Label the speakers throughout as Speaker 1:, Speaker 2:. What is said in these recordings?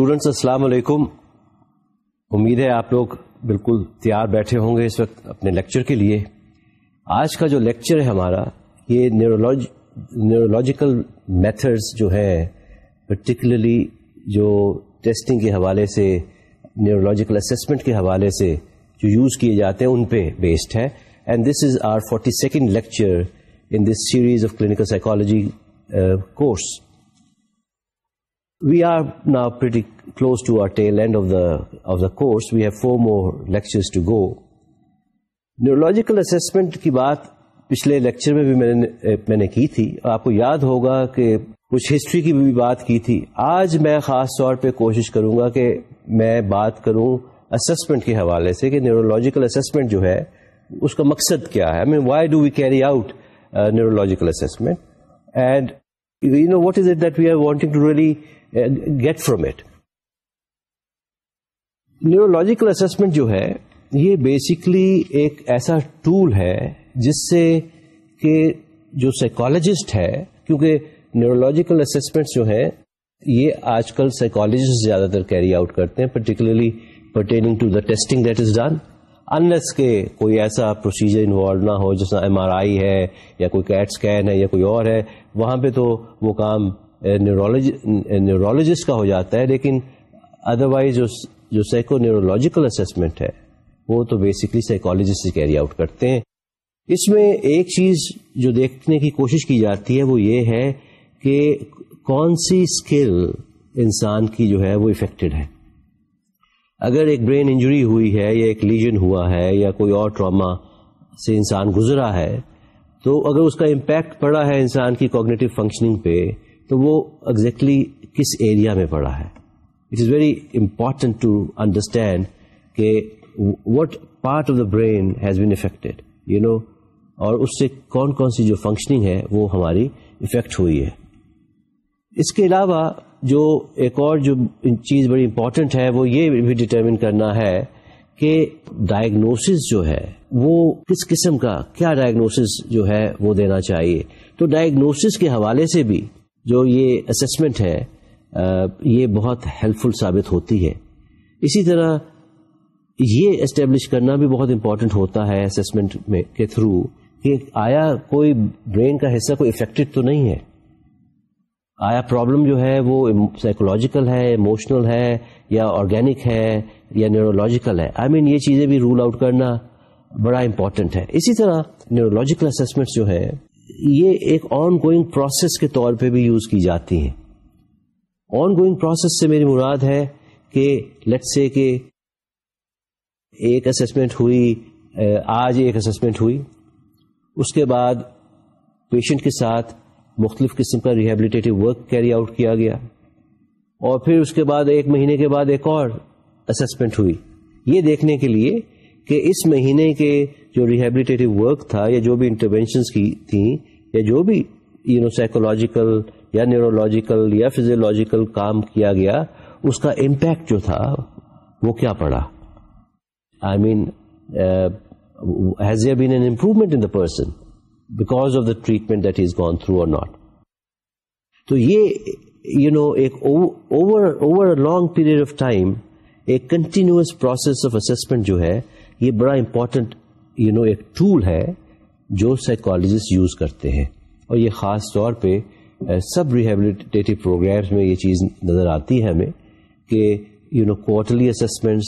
Speaker 1: Students السلام علیکم۔ امید ہے آپ لوگ بالکل تیار بیٹھے ہوں گے اس وقت اپنے لیکچر کے لیے۔ آج کا جو لیکچر ہے ہمارا، یہ نیورولوجیکل میتھڈس جو ہیں پرٹیکولرلی جو ٹیسٹنگ کے حوالے سے نیورولوجیکل اسسمنٹ کے حوالے سے جو یوز کیے جاتے ہیں، ان پہ بیسڈ ہے۔ And this is our forty second lecture in this series of clinical psychology course We are now pretty close to our tail end of the course. We have 4 more lectures to go. Neurological assessment کی بات پچھلے lecture میں بھی میں نے کی تھی آپ کو یاد ہوگا کہ کچھ ہسٹری کی بھی بات کی تھی آج میں خاص طور پہ کوشش کروں گا کہ میں بات کروں اسسمنٹ کے حوالے سے کہ نیورولوجیکل اسسمنٹ جو ہے، اس کا مقصد کیا ہے why do we carry out neurological assessment and you know what is it that we are wanting to really get from it neurological assessment جو ہے، یہ بیسکلی ایک ایسا ٹول ہے جس سے کہ جو سائیکالوجسٹ ہے، کیونکہ نیورولوجیکل اسسمنٹ جو ہے یہ آج کل سائیکالوجسٹ زیادہ تر کیری آؤٹ کرتے ہیں particularly pertaining to the testing that is done unless کے کوئی ایسا پروسیجر انوالو نہ ہو جیسا ایم آر آئی ہے، یا کوئی کیٹ اسکین ہے، یا کوئی اور ہے، وہاں پہ تو وہ کام نیورولوجسٹ کا ہو جاتا ہے، لیکن ادروائز جو سائیکو نیورولوجیکل اسسمنٹ ہے، وہ تو بیسکلی سائیکولوجسٹ سے کیری آؤٹ کرتے ہیں۔ اس میں ایک چیز جو دیکھنے کی کوشش کی جاتی ہے، وہ یہ ہے کہ کون سی اسکل انسان کی جو ہے وہ افیکٹڈ ہے۔ اگر ایک برین انجری ہوئی ہے، یا ایک لیجن ہوا ہے، یا کوئی اور ٹراما سے انسان گزرا ہے، تو اگر اس کا امپیکٹ پڑا ہے انسان کی کوگنیٹو فنکشننگ پہ تو وہ ایگزیکٹلی کس ایریا میں پڑا ہے؟ It is very important to understand کہ what part of the brain has been affected you know اور اس سے کون کون سی جو فنکشننگ ہے وہ ہماری افیکٹ ہوئی ہے۔ اس کے علاوہ جو ایک اور جو چیز بڑی امپورٹنٹ ہے وہ یہ بھی ڈٹرمن کرنا ہے کہ ڈائگنوسس جو ہے وہ کس قسم کا، کیا ڈائگنوسس جو ہے وہ دینا چاہیے؟ تو ڈائگنوسس کے حوالے سے بھی جو یہ اسسمنٹ ہے یہ بہت ہیلپ فل ثابت ہوتی ہے۔ اسی طرح یہ اسٹیبلش کرنا بھی بہت امپورٹنٹ ہوتا ہے اسسمنٹ میں کے تھرو کہ آیا کوئی برین کا حصہ کوئی افیکٹڈ تو نہیں ہے۔ آیا پرابلم جو ہے وہ سائیکولوجیکل ہے ایموشنل ہے یا آرگینک ہے یا نیورولوجیکل ہے۔ آئی I مین mean, یہ چیزیں بھی رول آؤٹ کرنا بڑا امپورٹنٹ ہے۔ اسی طرح نیورولوجیکل اسسمنٹ جو ہے یہ ایک آن گوئنگ پروسیس کے طور پہ بھی یوز کی جاتی ہیں۔ آن گوئنگ پروسیس سے میری مراد ہے کہ لیٹ سے کہ ایک اسسمنٹ ہوئی آج ایک اسسمنٹ ہوئی۔ اس کے بعد پیشنٹ کے ساتھ مختلف قسم کا ریہیبلیٹیو ورک کیری آؤٹ کیا گیا۔ اور پھر اس کے بعد ایک مہینے کے بعد ایک اور اسسمنٹ ہوئی۔ یہ دیکھنے کے لیے کہ اس مہینے کے جو ریہیبلیٹیو ورک تھا یا جو بھی انٹروینشنس کی تھیں یا جو بھی یو نو سائیکولوجیکل یا نیورولوجیکل یا فزیولوجیکل کام کیا گیا، اس کا امپیکٹ جو تھا، وہ کیا پڑا؟ I mean has a been an improvement in the person because of the treatment that is gone through or not تو یہ یو نو ایک over long period of time ایک کنٹینیوس پروسیس آف اسسمنٹ جو ہے یہ بڑا important you know ایک tool ہے جو سائیکالوجسٹ یوز کرتے ہیں۔ اور یہ خاص طور پہ سب ریہیبلیٹیو پروگرامس میں یہ چیز نظر آتی ہے ہمیں کہ you know quarterly assessments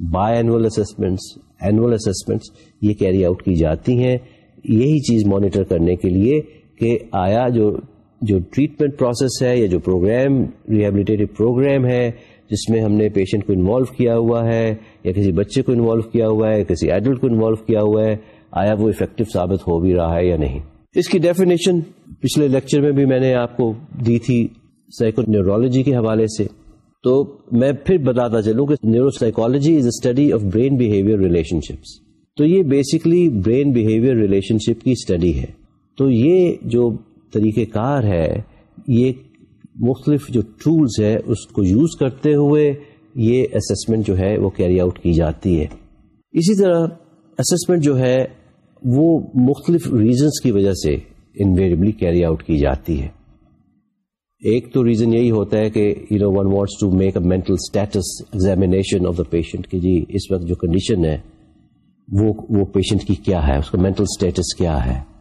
Speaker 1: biannual assessments annual assessments یہ کیری آؤٹ کی جاتی ہیں۔ یہی چیز مانیٹر کرنے کے لیے کہ آیا جو جو ٹریٹمنٹ پروسیس ہے یا جو پروگرام ریہیبلیٹیو پروگرام ہے جس میں ہم نے پیشنٹ کو انوالو کیا ہوا ہے، یا کسی بچے کو انوالو کیا ہوا ہے کسی ایڈلٹ کو انوالو کیا ہوا ہے، آیا وہ افیکٹو ثابت ہو بھی رہا ہے یا نہیں؟ اس کی ڈیفینیشن پچھلے لیکچر میں بھی میں نے آپ کو دی تھی سائیکو نیورولوجی کے حوالے سے۔ تو میں پھر بتاتا چلوں کہ neuropsychology is a study of brain behaviour relationships تو یہ basically brain behaviour relationship کی اسٹڈی ہے۔ تو یہ جو طریقہ کار ہے، یہ مختلف جو ٹولس ہے اس کو یوز کرتے ہوئے یہ اسسمنٹ جو ہے وہ کیری آؤٹ کی جاتی ہے۔ اسی طرح اسسمنٹ جو ہے، وہ مختلف ریزنس کی وجہ سے انویریبلی کیری آؤٹ کی جاتی ہے۔ ایک تو ریزن یہی ہوتا ہے کہ you know one wants to make a mental status examination of the patient کہ جی اس وقت جو کنڈیشن ہے، وہ وہ پیشنٹ کی کیا ہے؟ اس کا مینٹل اسٹیٹس کیا ہے؟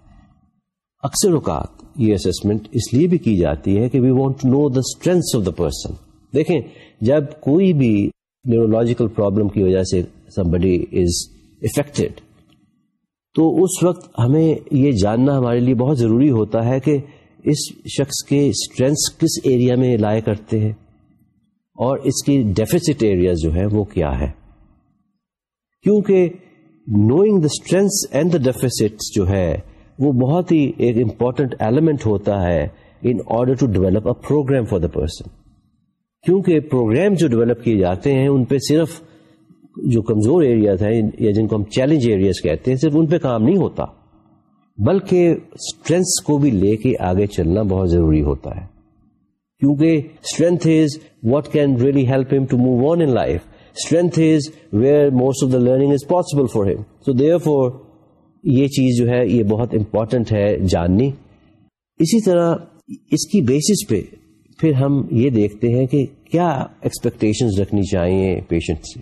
Speaker 1: اکثر اوقات یہ اسسمنٹ اس لیے بھی کی جاتی ہے کہ we want to know the strength of the person دیکھیں، جب کوئی بھی نیورولوجیکل پرابلم کی وجہ سے سم بڈی از افیکٹڈ تو اس وقت ہمیں یہ جاننا ہمارے لیے بہت ضروری ہوتا ہے کہ اس شخص کے اسٹرینتھس کس ایریا میں لائے کرتے ہیں اور اس کی ڈیفیسٹ ایریا جو ہے وہ کیا ہے۔ کیونکہ knowing the strengths and the deficits جو ہے وہ بہت ہی ایک امپورٹنٹ ایلیمنٹ ہوتا ہے in order to develop a program for the person کیونکہ پروگرام جو ڈیولپ کیے جاتے ہیں ان پہ صرف جو کمزور ایریاز ہیں یا جن کو ہم چیلنج ایریاز کہتے ہیں صرف ان پہ کام نہیں ہوتا، بلکہ اسٹرینتھس کو بھی لے کے آگے چلنا بہت ضروری ہوتا ہے۔ کیونکہ strength is what can really help ہم to move on in life strength is where most of the learning is possible for ہم سو دیئر فور یہ چیز جو ہے، یہ بہت امپورٹنٹ ہے جاننی۔ اسی طرح اس کی بیسس پہ پھر ہم یہ دیکھتے ہیں کہ کیا ایکسپیکٹیشن رکھنی چاہیے پیشنٹ سے۔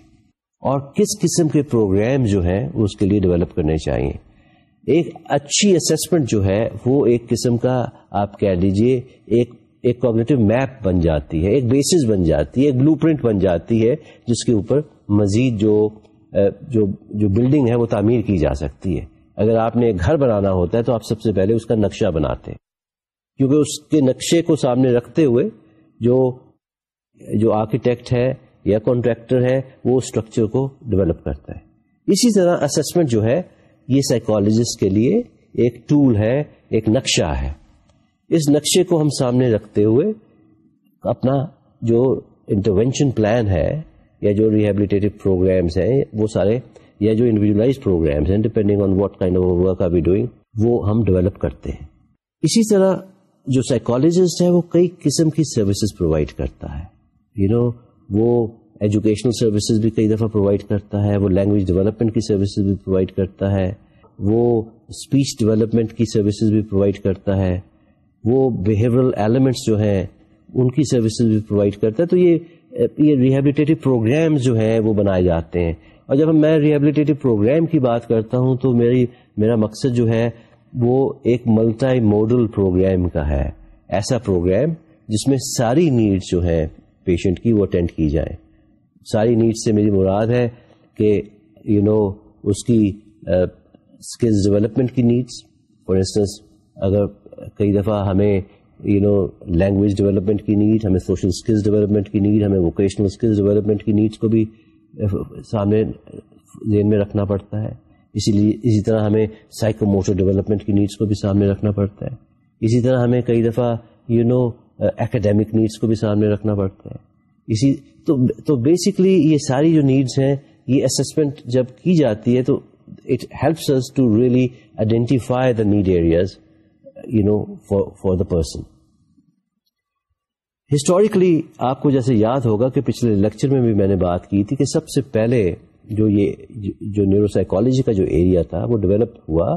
Speaker 1: اور کس قسم کے پروگرام جو ہیں اس کے لیے ڈیولپ کرنے چاہیے۔ ایک اچھی اسسمنٹ جو ہے، وہ ایک قسم کا آپ کہہ لیجیے ایک ایک کوگنیٹو میپ بن جاتی ہے، ایک بیسس بن جاتی ہے، ایک بلو پرنٹ بن جاتی ہے، جس کے اوپر مزید جو جو جو بلڈنگ ہے، وہ تعمیر کی جا سکتی ہے۔ اگر آپ نے ایک گھر بنانا ہوتا ہے تو آپ سب سے پہلے اس کا نقشہ بناتے ہیں۔ کیونکہ اس کے نقشے کو سامنے رکھتے ہوئے جو جو آرکیٹیکٹ ہے یا کانٹریکٹر ہے، وہ اسٹرکچر کو ڈیولپ کرتا ہے۔ اسی طرح اسسمنٹ جو ہے، یہ سائیکولوجسٹ کے لیے ایک ٹول ہے، ایک نقشہ ہے۔ اس نقشے کو ہم سامنے رکھتے ہوئے اپنا جو انٹروینشن پلان ہے یا جو ریہیبلیٹیو پروگرامس ہیں، وہ سارے یا جو انڈیویجلائز پروگرامس ہیں depending on what kind of work are be doing وہ ہم ڈیولپ کرتے ہیں۔ اسی طرح جو سائیکولوجسٹ ہے وہ کئی قسم کی سروسز پرووائڈ کرتا ہے۔ یو you نو know, وہ ایجوکیشنل سروسز بھی کئی دفعہ پرووائڈ کرتا ہے وہ لینگویج ڈیولپمنٹ کی سروسز بھی پرووائڈ کرتا ہے۔ وہ اسپیچ ڈیولپمنٹ کی سروسز بھی پرووائڈ کرتا ہے۔ وہ بہیورل ایلیمنٹس جو ہیں ان کی سروسز بھی پرووائڈ کرتا ہے۔ تو یہ یہ ریہیبلیٹیو پروگرامز جو ہیں وہ بنائے جاتے ہیں۔ اور جب میں ریہیبلیٹیو پروگرام کی بات کرتا ہوں تو میری میرا مقصد جو ہے وہ ایک ملٹائی موڈل پروگرام کا ہے۔ ایسا پروگرام جس میں ساری نیڈس جو ہیں پیشنٹ کی وہ اٹینڈ کی جائیں۔ ساری نیڈس سے میری مراد ہے کہ یو you نو know, اس کی اسکلز ڈیولپمنٹ کی نیڈس فار انسٹنس اگر کئی دفعہ ہمیں یو نو لینگویج ڈیولپمنٹ کی نیڈ ہمیں سوشل اسکلز ڈیولپمنٹ کی نیڈ ہمیں ووکیشنل اسکلز ڈیولپمنٹ کی نیڈس کو بھی سامنے ذہن میں رکھنا پڑتا ہے۔ اسی لیے اسی طرح ہمیں سائیکو موٹر ڈیولپمنٹ کی نیڈس کو بھی سامنے رکھنا پڑتا ہے۔ اسی طرح ہمیں کئی دفعہ یو نو اکیڈیمک نیڈس کو بھی سامنے رکھنا پڑتا ہے۔ اسی تو تو بیسکلی یہ ساری جو نیڈس ہیں، یہ اسسمنٹ جب کی جاتی ہے تو it helps to really identify the need areas you know for the person historically آپ کو جیسے یاد ہوگا کہ پچھلے لیکچر میں بھی میں نے بات کی تھی کہ سب سے پہلے جو یہ جو نیورو سائیکالوجی کا جو ایریا تھا، وہ ڈیولپ ہوا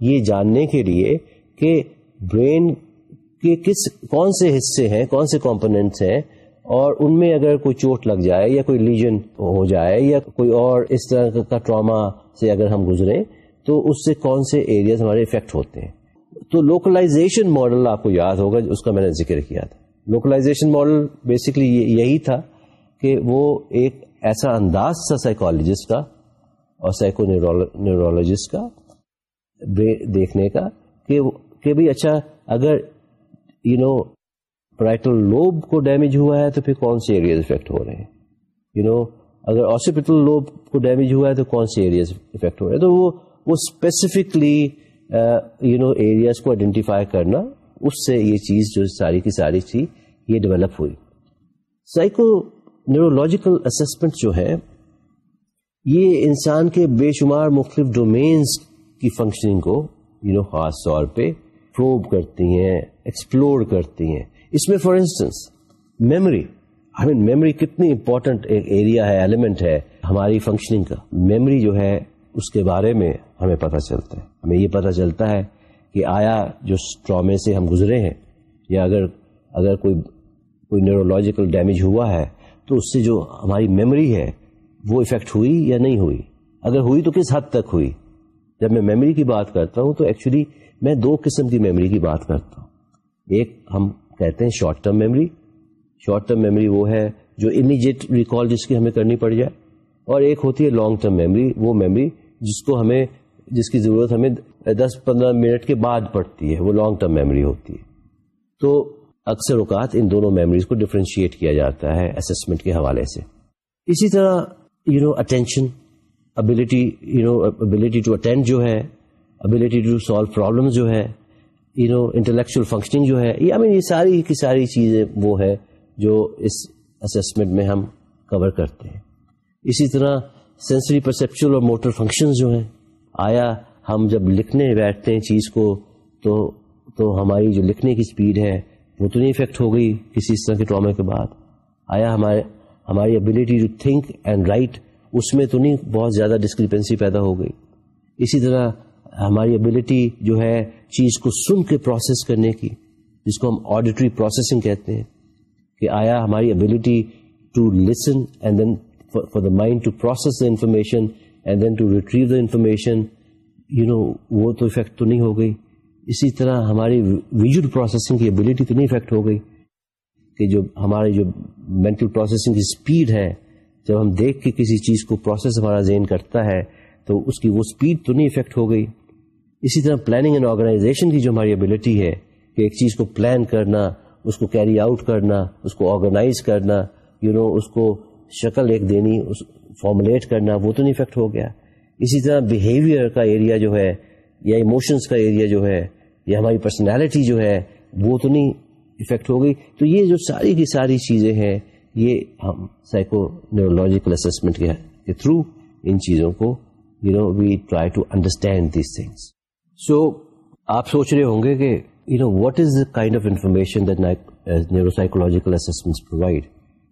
Speaker 1: یہ جاننے کے لیے کہ برین کے کس، کون سے حصے ہیں، کون سے کمپوننٹس ہیں اور ان میں اگر کوئی چوٹ لگ جائے یا کوئی لیجن ہو جائے یا کوئی اور اس طرح کا ٹراما سے اگر ہم گزریں تو اس سے کون سے ایریاز ہمارے افیکٹ ہوتے ہیں۔ تو لوکلائزیشن ماڈل آپ کو یاد ہوگا، اس کا میں نے ذکر کیا تھا۔ لوکلائزیشن ماڈل بیسکلی یہی تھا کہ وہ ایک ایسا انداز تھا سائیکالوجسٹ کا اور سائیکو نیورولوجسٹ کا دیکھنے کا کہ بھائی اچھا اگر یو نو پرائٹل لوب کو ڈیمیج ہوا ہے تو پھر کون سے ایریاز افیکٹ ہو رہے ہیں یو نو اگر آسیپیٹل لوب کو ڈیمیج ہوا ہے تو کون سے ایریاز افیکٹ ہو رہے ہیں تو وہ اسپیسیفکلی یو نو ایریاز کو آئیڈینٹیفائی کرنا اس سے یہ چیز جو ساری کی ساری تھی، یہ ڈیولپ ہوئی۔ سائیکو نیورولوجیکل اسسمنٹ جو ہے، یہ انسان کے بے شمار مختلف ڈومینس کی فنکشننگ کو یو نو خاص طور پہ پروب کرتی ہیں ایکسپلور کرتی ہیں۔ اس میں for instance memory I mean memory کتنی امپورٹنٹ ایک ایریا ہے ایلیمنٹ ہے ہماری فنکشننگ کا۔ میموری جو ہے، اس کے بارے میں ہمیں پتہ چلتا ہے۔ ہمیں یہ پتہ چلتا ہے کہ آیا جو ٹرامے سے ہم گزرے ہیں، یا اگر اگر کوئی کوئی نیورولوجیکل ڈیمیج ہوا ہے، تو اس سے جو ہماری میموری ہے، وہ افیکٹ ہوئی یا نہیں ہوئی؟ اگر ہوئی تو کس حد تک ہوئی؟ جب میں میموری کی بات کرتا ہوں تو ایکچولی میں دو قسم کی میموری کی بات کرتا ہوں۔ ایک ہم کہتے ہیں short term memory short term memory وہ ہے جو امیجیٹ ریکال جس کی ہمیں کرنی پڑ جائے، اور ایک ہوتی ہے لانگ ٹرم میموری وہ میموری جس کو ہمیں جس کی ضرورت ہمیں دس پندرہ منٹ کے بعد پڑتی ہے، وہ لانگ ٹرم میموری ہوتی ہے۔ تو اکثر اوقات ان دونوں میموریز کو ڈفرینشیٹ کیا جاتا ہے اسسمنٹ کے حوالے سے۔ اسی طرح you know attention ability you know ability to attend جو ہے ابلٹی ٹو سالو پرابلم جو ہے یو نو انٹلیکچل فنکشننگ جو ہے، یہ مین یہ ساری کی ساری چیزیں وہ ہے جو اس اسسمنٹ میں ہم کور کرتے ہیں۔ اسی طرح سینسری پرسپچل اور موٹر فنکشن جو ہیں، آیا ہم جب لکھنے بیٹھتے ہیں چیز کو، تو تو ہماری جو لکھنے کی اسپیڈ ہے، وہ تو نہیں افیکٹ ہو گئی کسی اس طرح کے ٹراما کے بعد۔ آیا ہمارے، ہماری ability to think and write اس میں تو نہیں بہت زیادہ ڈسکریپنسی پیدا ہو گئی۔ اسی طرح ہماری ابلیٹی جو ہے چیز کو سن کے پروسیس کرنے کی، جس کو ہم آڈیٹری پروسیسنگ کہتے ہیں۔ کہ آیا ہماری ability to listen and then for the mind to process the information and then to retrieve the information you know وہ تو افیکٹ تو نہیں ہو گئی۔ اسی طرح ہماری ویژل پروسیسنگ کی ابلیٹی تو نہیں افیکٹ ہو گئی کہ جو ہماری جو مینٹل پروسیسنگ کی اسپیڈ ہے جب ہم دیکھ کے کسی چیز کو پروسیس ہمارا ذہن کرتا ہے تو اس کی وہ اسپیڈ تو نہیں افیکٹ ہو گئی۔ اسی طرح پلاننگ اینڈ آرگنائزیشن کی جو ہماری ابلیٹی ہے کہ ایک چیز کو پلان کرنا اس کو کیری آؤٹ کرنا اس کو آرگنائز کرنا یو you نو know, اس کو شکل ایک دینی اس فارمولیٹ کرنا وہ تو نہیں افیکٹ ہو گیا۔ اسی طرح بیہیویئر کا ایریا جو ہے یا ایموشنس کا ایریا جو ہے یا ہماری پرسنالٹی جو ہے، وہ تو نہیں افیکٹ ہو گئی۔ تو یہ جو ساری کی ساری چیزیں ہیں، یہ ہم سائیکو نیورولوجیکل اسسمنٹ کے تھرو ان چیزوں کو you know we try to understand these things so آپ سوچ رہے ہوں گے کہ you know what is the kind of information that neuropsychological assessment provide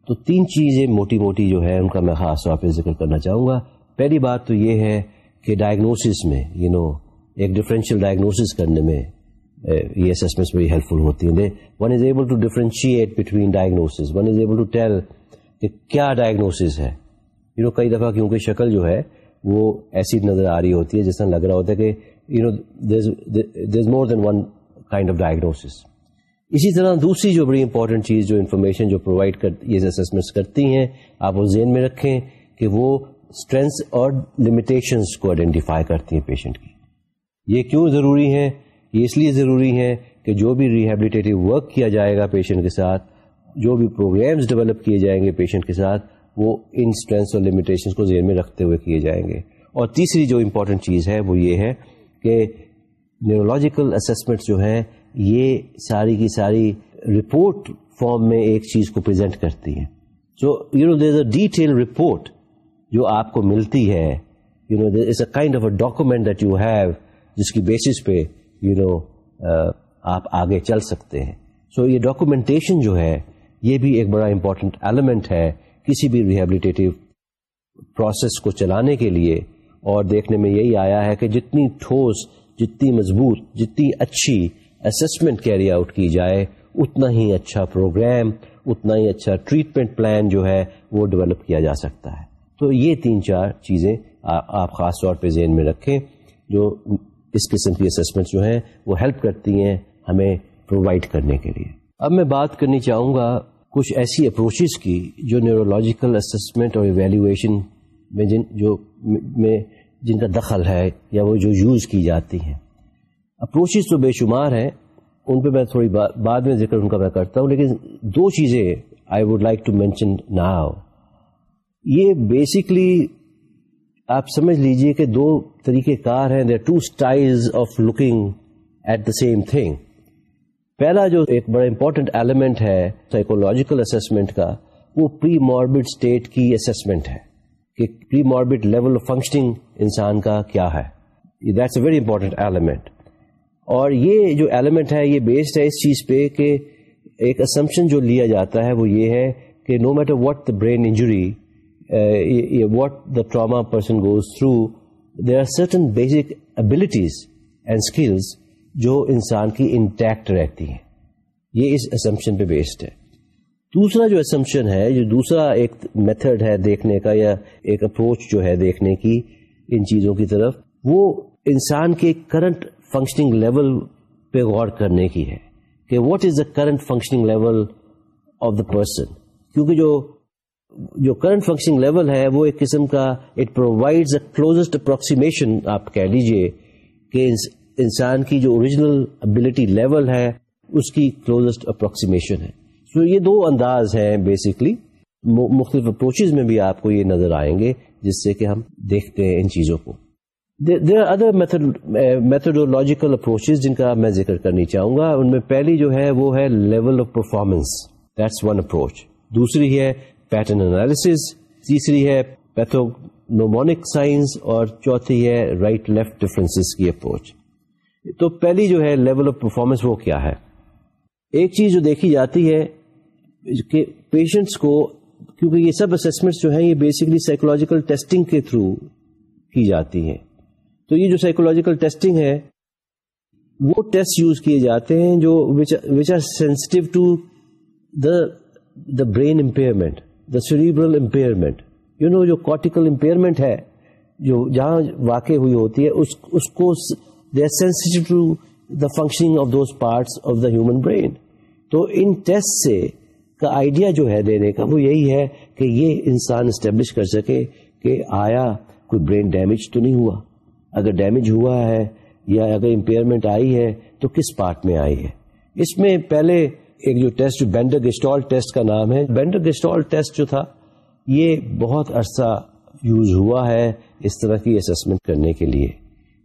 Speaker 1: تو تین چیزیں موٹی موٹی جو ہے، ان کا میں خاص طور پہ ذکر کرنا چاہوں گا۔ پہلی بات تو یہ ہے کہ ڈائگنوسس میں یو you نو know, ایک ڈفرینشیل ڈائگنوسس کرنے میں یہ اسسمنٹس بڑی ہیلپ فل ہوتی ہیں۔ One is able to differentiate between diagnoses one is able to tell کہ کیا ڈائگنوسز ہے۔ یو نو کئی دفعہ کیونکہ شکل جو ہے وہ ایسی نظر آ رہی ہوتی ہے جس طرح لگ رہا ہوتا ہے کہ you know there is more than one kind of diagnosis اسی طرح دوسری جو بڑی امپورٹنٹ چیز جو انفارمیشن جو پرووائڈ کر یہ اسسمنٹس کرتی ہیں آپ وہ ذہن میں رکھیں کہ وہ اسٹرینتھ اور لمیٹیشنس کو آئیڈینٹیفائی کرتی ہیں پیشنٹ کی۔ یہ کیوں ضروری ہیں؟ یہ اس لیے ضروری ہے کہ جو بھی ریہیبلیٹیو ورک کیا جائے گا پیشنٹ کے ساتھ، جو بھی پروگرامز ڈیولپ کیے جائیں گے پیشنٹ کے ساتھ، وہ ان اسٹرینس اور لمیٹیشن کو ذہن میں رکھتے ہوئے کیے جائیں گے۔ اور تیسری جو امپورٹنٹ چیز ہے وہ یہ ہے کہ نیورولوجیکل اسسمنٹ جو ہے یہ ساری کی ساری رپورٹ فارم میں ایک چیز کو پرزینٹ کرتی ہے so you know there a detail report جو آپ کو ملتی ہے you know there is a kind of a document that you have جس کی بیسس پہ یو نو آپ آگے چل سکتے ہیں. سو یہ ڈاکومینٹیشن جو ہے، یہ بھی ایک بڑا امپورٹنٹ ایلیمنٹ ہے کسی بھی ریہیبلیٹیو پروسیس کو چلانے کے لیے. اور دیکھنے میں یہی آیا ہے کہ جتنی ٹھوس، جتنی مضبوط، جتنی اچھی اسسمنٹ کیری آؤٹ کی جائے، اتنا ہی اچھا پروگرام اتنا ہی اچھا ٹریٹمنٹ پلان جو ہے وہ ڈیولپ کیا جا سکتا ہے. تو یہ تین چار چیزیں آپ خاص طور پہ ذہن میں رکھیں، جو اس قسم کی اسسمنٹ جو ہیں، وہ ہیلپ کرتی ہیں ہمیں پرووائڈ کرنے کے لیے۔ اب میں بات کرنی چاہوں گا کچھ ایسی اپروچز کی جو نیورولوجیکل اسسمنٹ اور ایویلیویشن میں جن جو میں جن کا دخل ہے یا وہ جو یوز کی جاتی ہیں۔ اپروچز تو بے شمار ہیں، ان پہ میں تھوڑی بعد میں ذکر ان کا میں کرتا ہوں، لیکن دو چیزیں I would like to mention now یہ بیسکلی آپ سمجھ لیجیے کہ دو طریقہ کار ہیں there two style of looking at the same thing پہلا جو ایک بڑا امپورٹنٹ ایلیمنٹ ہے سائیکولوجیکل اسسمنٹ کا، وہ پری ماربڈ اسٹیٹ کی اسسمنٹ ہے کہ premorbid level of functioning انسان کا کیا ہے۔ That's a very important element اور یہ جو ایلیمنٹ ہے، یہ بیسڈ ہے اس چیز پہ کہ ایک اسمپشن جو لیا جاتا ہے وہ یہ ہے کہ no matter what the brain injury what the trauma person goes through there are certain basic abilities and skills جو انسان کی انٹیکٹ رہتی ہیں۔ یہ اس اسمپشن پہ بیسڈ ہے۔ دوسرا جو اسمپشن ہے، جو دوسرا ایک میتھڈ ہے دیکھنے کا یا ایک اپروچ جو ہے دیکھنے کی ان چیزوں کی طرف، وہ انسان کے کرنٹ فنکشننگ لیول پہ غور کرنے کی ہے کہ what is the current functioning level of the person کیونکہ جو جو کرنٹ فنکشنگ لیول ہے، وہ ایک قسم کا اٹ پرووائڈ کلوزسٹ اپروکسیمیشن آپ کہہ لیجیے کہ انسان کی جو اوریجنل ابلٹی لیول ہے، اس کی کلوزسٹ اپروکسیمیشن ہے۔ So یہ دو انداز ہیں بیسکلی مختلف اپروچز میں بھی آپ کو یہ نظر آئیں گے، جس سے کہ ہم دیکھتے ہیں ان چیزوں کو۔ دیر ادر میتھڈولوجیکل اپروچز جن کا میں ذکر کرنی چاہوں گا۔ ان میں پہلی جو ہے، وہ ہے level of performance that's one approach دوسری ہے پیٹرن انالیس تیسری ہے پیتھونومونک سائنس اور چوتھی ہے رائٹ لیفٹ ڈفرینس کی اپروچ تو پہلی جو ہے لیول آف پرفارمنس وہ کیا ہے؟ ایک چیز جو دیکھی جاتی ہے کہ پیشنٹس کو کیونکہ یہ سب اسسمنٹس جو ہیں یہ بیسکلی سائیکولوجیکل ٹیسٹنگ کے تھرو کی جاتی ہیں۔ تو یہ جو سائیکولوجیکل ٹیسٹنگ ہے وہ ٹیسٹ یوز کیے جاتے ہیں جو which are sensitive to the the brain impairment the cerebral impairment you know جو کارٹیکل امپیئرمنٹ ہے جو جہاں واقع ہوئی ہوتی ہے اس, اس کو they sensitive to the functioning of those parts of the human brain تو ان ٹیسٹ سے کا آئیڈیا جو ہے دینے کا وہ یہی ہے کہ یہ انسان اسٹیبلش کر سکے کہ آیا کوئی برین ڈیمیج تو نہیں ہوا۔ اگر ڈیمیج ہوا ہے یا اگر امپیئرمنٹ آئی ہے تو کس پارٹ میں آئی ہے۔ اس میں پہلے ایک جو ٹیسٹ، جو بینڈر گسٹال ٹیسٹ کا نام ہے۔ بینڈر گسٹال ٹیسٹ جو تھا، یہ بہت عرصہ یوز ہوا ہے اس طرح کی اسسمنٹ کرنے کے لیے۔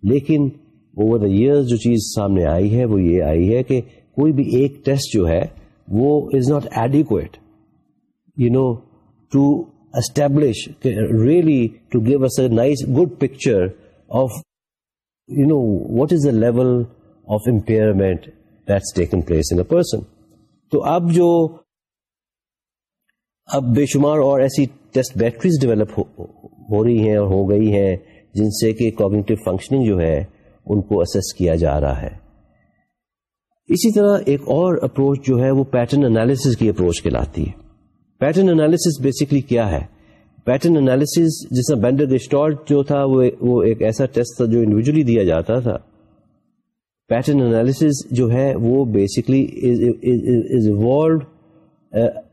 Speaker 1: لیکن اوور دا ایئر جو چیز سامنے آئی ہے، وہ یہ آئی ہے کہ کوئی بھی ایک ٹیسٹ جو ہے، وہ is not adequate you know to establish really to give us nice good picture of you know what is the level of impairment that's taken place in person تو اب جو اب بے شمار اور ایسی ٹیسٹ بیٹریز ڈیولپ ہو رہی ہیں اور ہو گئی ہیں جن سے کہ کوگنیٹو فنکشننگ جو ہے ان کو اسس کیا جا رہا ہے۔ اسی طرح ایک اور اپروچ جو ہے وہ پیٹرن انالیس کی اپروچ کہلاتی ہے۔ پیٹرن انالیس بیسکلی کیا ہے؟ پیٹرن انالیس جس میں بینڈر جو تھا وہ ایک ایسا ٹیسٹ تھا جو انڈیویجلی دیا جاتا تھا۔ پیٹرن انالیس جو ہے وہ basically is evaluated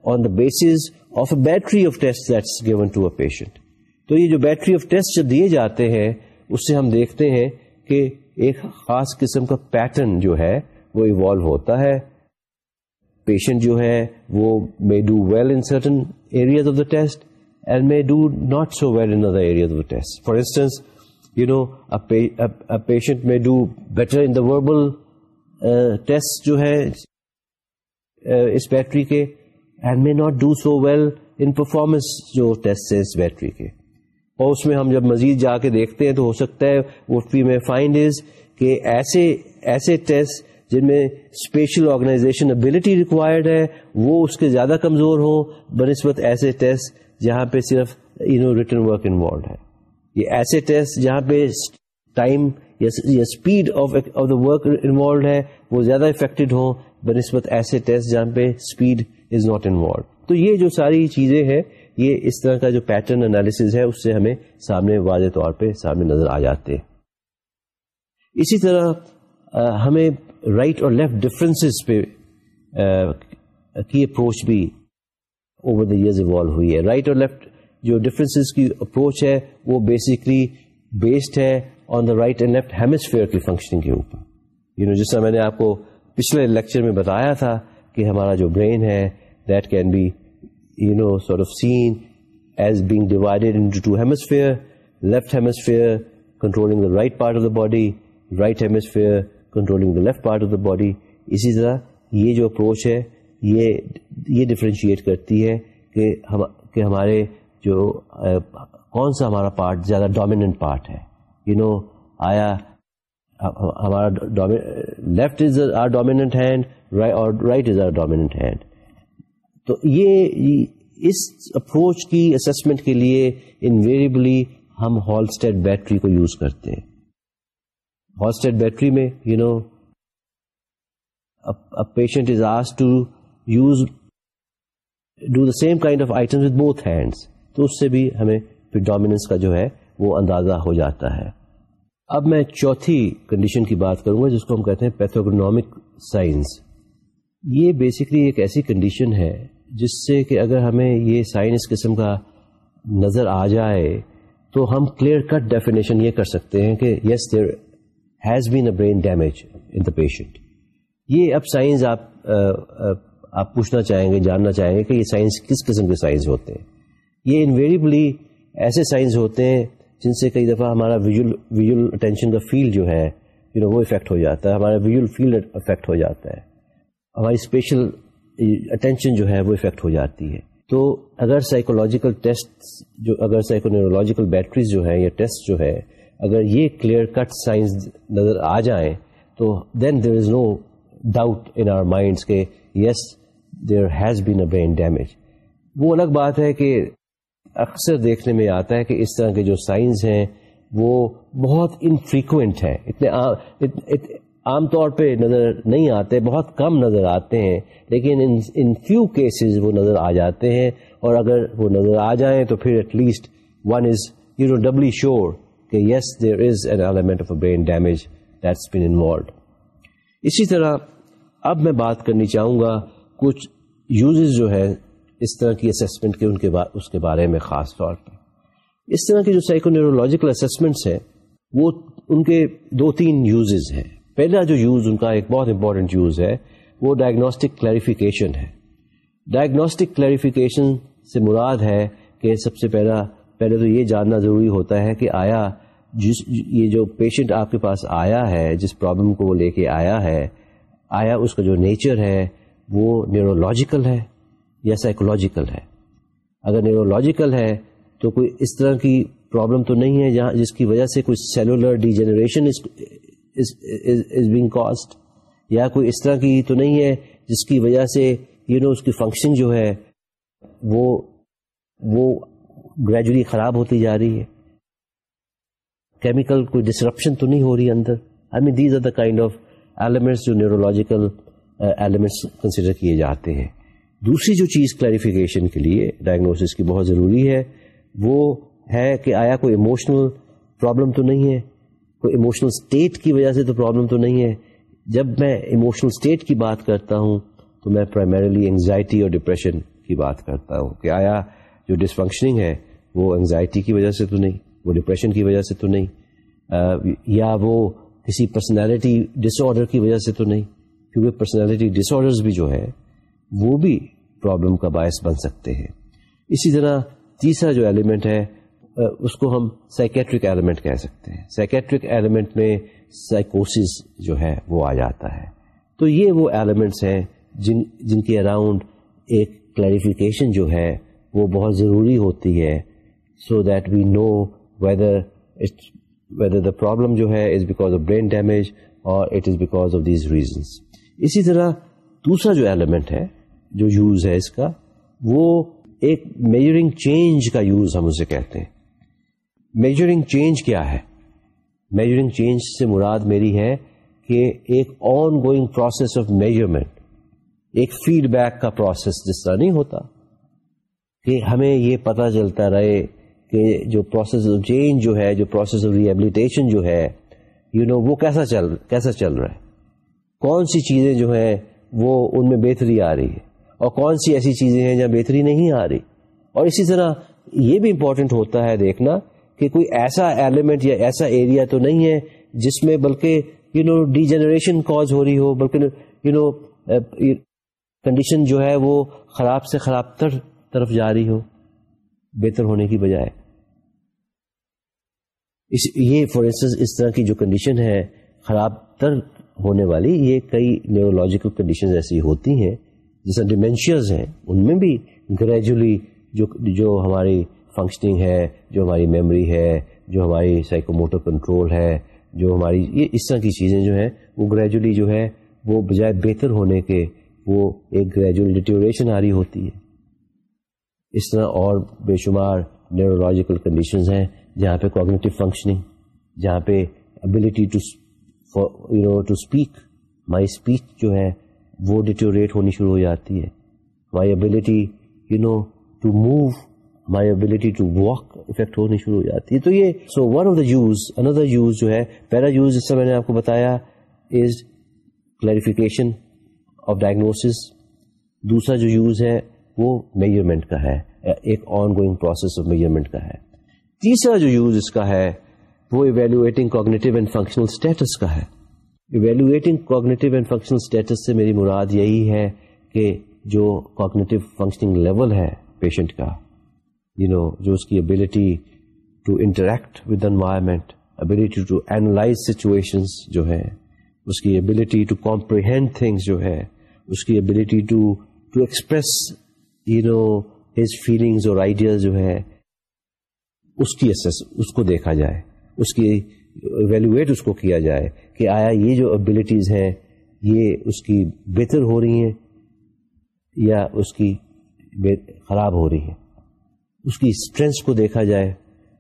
Speaker 1: on the basis of a battery of test that's given to a patient تو یہ جو بیٹری آف ٹیسٹ جب دیے جاتے ہیں، اس سے ہم دیکھتے ہیں کہ ایک خاص قسم کا پیٹرن جو ہے وہ ایوالو ہوتا ہے۔ پیشنٹ جو ہے وہ may do well in certain areas of the test and may do not so well in other areas of the test for instance you know patient may do better in the verbal test جو ہے uh, اس battery کے and may not do so well in performance جو test ہے اس battery کے. اور اس میں ہم جب مزید جا کے دیکھتے ہیں تو ہو سکتا ہے وہ میں فائنڈ از کہ ایسے ایسے ٹیسٹ جن میں اسپیشل آرگنائزیشن ابلٹی ریکوائرڈ ہے، وہ اس کے زیادہ کمزور ہوں، بنسبت ایسے ٹیسٹ جہاں پہ صرف you know written work involved ہے. یہ ایسے ٹیسٹ جہاں پہ ٹائم یا speed of the work involved ہے، وہ زیادہ افیکٹڈ ہوں، بنسبت ایسے ٹیسٹ جہاں پہ اسپیڈ از ناٹ انوالوڈ۔ تو یہ جو ساری چیزیں ہیں، یہ اس طرح کا جو پیٹرن انالیس ہے، اس سے ہمیں سامنے واضح طور پہ سامنے نظر آ جاتے۔ ہیں اسی طرح ہمیں رائٹ اور لیفٹ ڈفرینس پہ کی اپروچ بھی اوور دا ایئرز ایوالو ہوئی ہے۔ رائٹ اور لیفٹ جو ڈفرینس کی اپروچ ہے وہ بیسکلی بیسڈ ہے on the right and left hemisphere کی فنکشننگ کے اوپر یو نو جس طرح میں نے آپ کو پچھلے لیکچر میں بتایا تھا کہ ہمارا جو برین ہے that can be you know sort of seen as being divided two hemisphere left hemisphere controlling the right part of the body, right hemisphere controlling the left part of the body. اسی طرح یہ جو approach ہے یہ یہ differentiate کرتی ہے کہ ہم کہ ہمارے جو کون سا ہمارا پارٹ زیادہ ڈومیننٹ پارٹ ہے؟ یو نو آیا ہمارا left is our dominant hand اور right is our dominant hand تو یہ اس اپروچ کی اسسمنٹ کے لیے انویریبلی ہم ہال اسٹیٹ بیٹری کو یوز کرتے ہیں۔ ہال اسٹیٹ بیٹری میں you know patient is as to use do the same kind of item with both hands تو اس سے بھی ہمیں پھر ڈومیننس کا جو ہے وہ اندازہ ہو جاتا ہے۔ اب میں چوتھی کنڈیشن کی بات کروں گا جس کو ہم کہتے ہیں پیتھوگنومک سائنس یہ بیسکلی ایک ایسی کنڈیشن ہے جس سے کہ اگر ہمیں یہ سائن اس قسم کا نظر آ جائے تو ہم کلیئر کٹ ڈیفینیشن یہ کر سکتے ہیں کہ yes there has been a brain damage in the patient یہ اب سائنس آپ آپ پوچھنا چاہیں گے، جاننا چاہیں گے کہ یہ سائنس کس قسم کے سائنس ہوتے ہیں۔ یہ انویریبلی ایسے سائنس ہوتے ہیں جن سے کئی دفعہ ہمارا ویژول ویژول اٹینشن کا فیلڈ جو ہے یو نو وہ افیکٹ ہو جاتا ہے، ہمارا ویژول فیلڈ افیکٹ ہو جاتا ہے۔ ہماری اسپیشل اٹینشن جو ہے وہ افیکٹ ہو جاتی ہے۔ تو اگر سائیکولوجیکل ٹیسٹ جو اگر سائیکو بیٹریز جو ہے یا ٹیسٹ جو ہے اگر یہ کلیئر کٹ سائنس نظر آ جائیں، تو then there is no doubt in our minds کے yes there has been a brain damage وہ الگ بات ہے کہ اکثر دیکھنے میں آتا ہے کہ اس طرح کے جو سائنس ہیں، وہ بہت انفریکوینٹ ہیں۔ اتنے عام طور پہ نظر نہیں آتے، بہت کم نظر آتے ہیں، لیکن ان فیو کیسز وہ نظر آ جاتے ہیں۔ اور اگر وہ نظر آ جائیں تو پھر at least one is you know doubly sure کہ yes there is an element of a brain damage that's been involved اسی طرح اب میں بات کرنی چاہوں گا، کچھ یوزز جو ہے اس طرح کی اسسمنٹ کے ان کے اس کے بارے میں خاص طور پر۔ اس طرح کی جو سائیکو نیورولوجیکل اسسمنٹس ہیں، وہ ان کے دو تین یوزز ہیں۔ پہلا جو یوز ان کا ایک بہت امپورٹنٹ یوز ہے، وہ ڈائگنوسٹک کلیریفیکیشن ہے۔ ڈائگنوسٹک کلیریفیکیشن سے مراد ہے کہ سب سے پہلا، پہلے تو یہ جاننا ضروری ہوتا ہے کہ آیا، جس، یہ جو پیشنٹ آپ کے پاس آیا ہے، جس پرابلم کو وہ لے کے آیا ہے، آیا اس کا جو نیچر ہے، وہ نیورولوجیکل ہے۔ یا سائیکولوجیکل ہے۔ اگر نیورولوجیکل ہے تو کوئی اس طرح کی پرابلم تو نہیں ہے جہاں جس کی وجہ سے کوئی سیلولر ڈیجنریشن بینگ کاسٹ یا کوئی اس طرح کی تو نہیں ہے جس کی وجہ سے یو نو اس کی فنکشن جو ہے، وہ وہ گریجولی خراب ہوتی جا رہی ہے۔ کیمیکل کوئی ڈسرپشن تو نہیں ہو رہی اندر۔ I mean these are the kind of elements جو نیورولوجیکل ایلیمنٹس کنسیڈر کیے جاتے ہیں۔ دوسری جو چیز کلیریفیکیشن کے لیے ڈائگنوسس کی بہت ضروری ہے، وہ ہے کہ آیا کوئی ایموشنل پرابلم تو نہیں ہے، کوئی ایموشنل اسٹیٹ کی وجہ سے تو پرابلم تو نہیں ہے۔ جب میں ایموشنل اسٹیٹ کی بات کرتا ہوں، تو میں پرائمریلی انگزائٹی اور ڈپریشن کی بات کرتا ہوں کہ آیا جو ڈسفنکشننگ ہے، وہ انگزائٹی کی وجہ سے تو نہیں، وہ ڈپریشن کی وجہ سے تو نہیں یا وہ کسی پرسنالٹی ڈس آرڈر کی وجہ سے تو نہیں۔ کیونکہ پرسنالٹی ڈس آرڈر بھی جو ہے وہ بھی پرابلم کا باعث بن سکتے ہیں۔ اسی طرح تیسرا جو ایلیمنٹ ہے اس کو ہم سائکیٹرک ایلیمنٹ کہہ سکتے ہیں۔ سائکیٹرک ایلیمنٹ میں سائیکوسس جو ہے، وہ آ جاتا ہے۔ تو یہ وہ ایلیمنٹس ہیں جن جن کے اراؤنڈ ایک کلیریفیکیشن جو ہے، وہ بہت ضروری ہوتی ہے۔ So that we know whether whether the problem جو ہے is because of brain damage اور it is because of these reasons اسی طرح دوسرا جو ایلیمنٹ ہے جو یوز ہے اس کا وہ ایک میجرنگ چینج کا یوز ہم اسے کہتے ہیں۔ میجرنگ چینج کیا ہے؟ میجرنگ چینج سے مراد میری ہے کہ ایک on going process of measurement ایک فیڈ بیک کا پروسیس جس طرح نہیں ہوتا کہ ہمیں یہ پتا چلتا رہے کہ جو پروسیس آف چینج جو ہے جو پروسیس آف ریبلیٹیشن جو ہے یو you نو know, وہ کیسا چل کیسا چل رہا ہے؟ کون سی چیزیں جو ہیں وہ ان میں بہتری آ رہی ہے؟ اور کون سی ایسی چیزیں ہیں جہاں بہتری نہیں آ رہی؟ اور اسی طرح یہ بھی امپورٹنٹ ہوتا ہے دیکھنا کہ کوئی ایسا ایلیمنٹ یا ایسا ایریا تو نہیں ہے جس میں بلکہ you know degeneration cause ہو رہی ہو، بلکہ یو نو کنڈیشن جو ہے وہ خراب سے خراب تر طرف جا رہی ہو، بہتر ہونے کی بجائے۔ اس یہ فار انسٹنس اس طرح کی جو کنڈیشن ہے خراب تر ہونے والی، یہ کئی نیورولوجیکل کنڈیشن ایسی ہوتی ہیں جیسا ڈیمینشیاز ہیں، ان میں بھی گریجولی جو جو ہماری فنکشننگ ہے، جو ہماری میموری ہے، جو ہماری سائیکوموٹر کنٹرول ہے، جو ہماری یہ اس طرح کی چیزیں جو ہیں، وہ گریجولی جو ہے وہ بجائے بہتر ہونے کے وہ ایک گریجول ڈیٹیوریشن آ رہی ہوتی ہے۔ اس طرح اور بے شمار نیورولوجیکل کنڈیشنز ہیں، جہاں پہ کوگنیٹو فنکشننگ جہاں پہ ability to you know to speak my speech جو ہے وہ ڈیٹیوریٹ ہونی شروع ہو جاتی ہے۔ My ability you know to move my ability to walk affect ہونی شروع ہو جاتی ہے۔ تو یہ so one of the uses another uses جو ہے، پہلا یوز جس سے میں نے آپ کو بتایا از کلیریفیکیشن آف ڈائگنوس دوسرا جو یوز ہے وہ میجرمنٹ کا ہے۔ ایک on going process of measurement کا ہے۔ تیسرا جو یوز اس کا ہے وہ evaluating cognitive and functional status کا ہے۔ Evaluating cognitive and functional status سے میری مراد یہی ہے کہ جو کوگنیٹو فنکشننگ لیول ہے پیشنٹ کا یو you نو know, جو اس کی ability to interact with environment ability to analyze situations جو ہے اس کی ابلٹی ٹو کمپریہینڈ تھنگس جو ہے اس کی ability to to express you know his feelings اور آئیڈیاز جو ہے اس کی اسس اس کو دیکھا جائے اس کی ایویلویٹ اس کو کیا جائے کہ آیا یہ جو ابلٹیز ہیں یہ اس کی بہتر ہو رہی ہیں یا اس کی خراب ہو رہی ہیں۔ اس کی اسٹرینتھس کو دیکھا جائے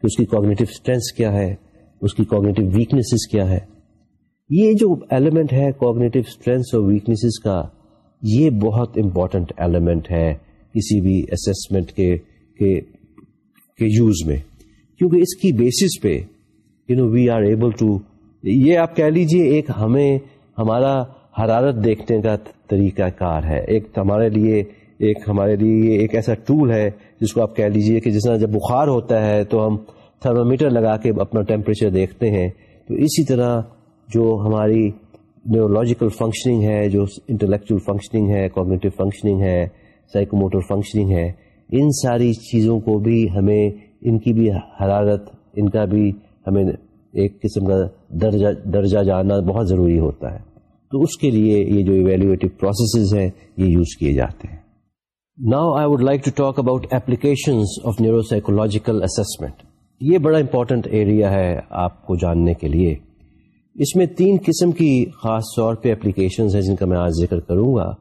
Speaker 1: کہ اس کی کوگنیٹو اسٹرینتھس کیا ہے اس کی کوگنیٹو ویکنیسز کیا ہے۔ یہ جو ایلیمنٹ ہے کوگنیٹو اسٹرینتھس اور ویکنیسز کا یہ بہت امپورٹنٹ ایلیمنٹ ہے کسی بھی اسسمنٹ کے کے, کے یوز میں۔ کیونکہ اس کی بیسس پہ you know we are able to یہ آپ کہہ لیجیے ایک ہمیں، ہمارا حرارت دیکھنے کا طریقہ کار ہے. ایک ہمارے لیے، ایک ہمارے لیے یہ ایک ایسا ٹول ہے جس کو آپ کہہ لیجیے کہ جس طرح جب بخار ہوتا ہے تو ہم تھرمو میٹر لگا کے اپنا ٹیمپریچر دیکھتے ہیں. تو اسی طرح جو ہماری نیورولوجیکل فنکشننگ ہے، جو انٹلیکچل فنکشننگ ہے کوگنیٹو فنکشننگ ہے سائیکوموٹر فنکشننگ ہے، ان ساری چیزوں کو بھی ہمیں، ان کی بھی حرارت، ان کا بھی ہمیں ایک قسم کا درجہ درجہ جاننا بہت ضروری ہوتا ہے۔ تو اس کے لیے یہ جو ایویلویٹو پروسیسز ہیں، یہ یوز کیے جاتے ہیں۔ Now I would like to talk about application of neuro psychological assessment یہ بڑا امپورٹنٹ ایریا ہے آپ کو جاننے کے لیے۔ اس میں تین قسم کی خاص طور پہ اپلیکیشن ہیں جن کا میں آج ذکر کروں گا۔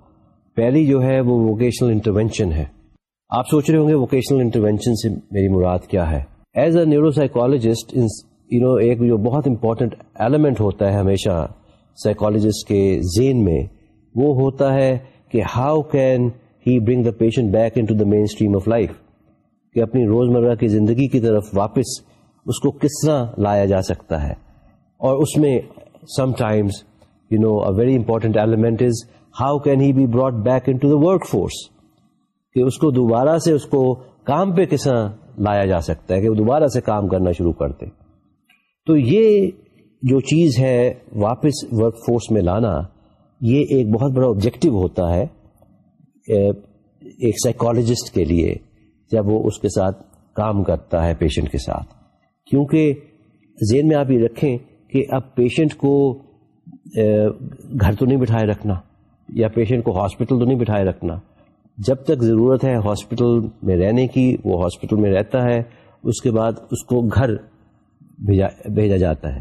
Speaker 1: پہلی جو ہے وہ ووکیشنل انٹروینشن ہے۔ آپ سوچ رہے ہوں گے ووکیشنل انٹروینشن سے میری مراد کیا ہے۔ As a neuro psychologist you know ایک جو بہت امپورٹنٹ ایلیمنٹ ہوتا ہے ہمیشہ سائیکولوجسٹ کے زین میں، وہ ہوتا ہے کہ how can he bring the patient back into the mainstream of life کہ اپنی روزمرہ کی زندگی کی طرف واپس اس کو کس طرح لایا جا سکتا ہے؟ اور اس میں sometimes you know a very important element is how can he be brought back into the workforce کہ اس کو دوبارہ سے اس کو کام پہ کس طرح لایا جا سکتا ہے؟ کہ وہ دوبارہ سے کام کرنا شروع کرتے تو یہ جو چیز ہے واپس ورک فورس میں لانا، یہ ایک بہت بڑا آبجیکٹو ہوتا ہے ایک سائیکالوجسٹ کے لیے، جب وہ اس کے ساتھ کام کرتا ہے پیشنٹ کے ساتھ۔ کیونکہ ذہن میں آپ یہ رکھیں کہ اب پیشنٹ کو گھر تو نہیں بٹھائے رکھنا، یا پیشنٹ کو ہاسپٹل تو نہیں بٹھائے رکھنا۔ جب تک ضرورت ہے ہاسپٹل میں رہنے کی، وہ ہاسپٹل میں رہتا ہے، اس کے بعد اس کو گھر بھیجا بھیجا جاتا ہے۔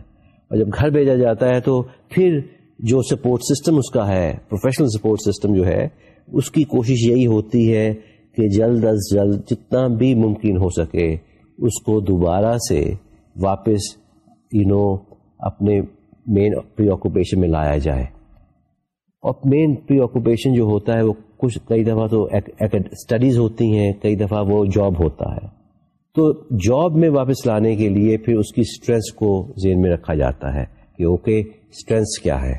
Speaker 1: اور جب گھر بھیجا جاتا ہے تو پھر جو سپورٹ سسٹم اس کا ہے پروفیشنل سپورٹ سسٹم جو ہے، اس کی کوشش یہی ہوتی ہے کہ جلد از جلد جتنا بھی ممکن ہو سکے اس کو دوبارہ سے واپس یو نو اپنے مین پری آکوپیشن میں لایا جائے۔ اور مین پری آکوپیشن جو ہوتا ہے وہ کچھ کئی دفعہ تو اسٹڈیز ہوتی ہیں، کئی دفعہ وہ جاب ہوتا ہے۔ تو جاب میں واپس لانے کے لیے پھر اس کی اسٹرینس کو ذہن میں رکھا جاتا ہے کہ اوکے اسٹرینس کیا ہے؟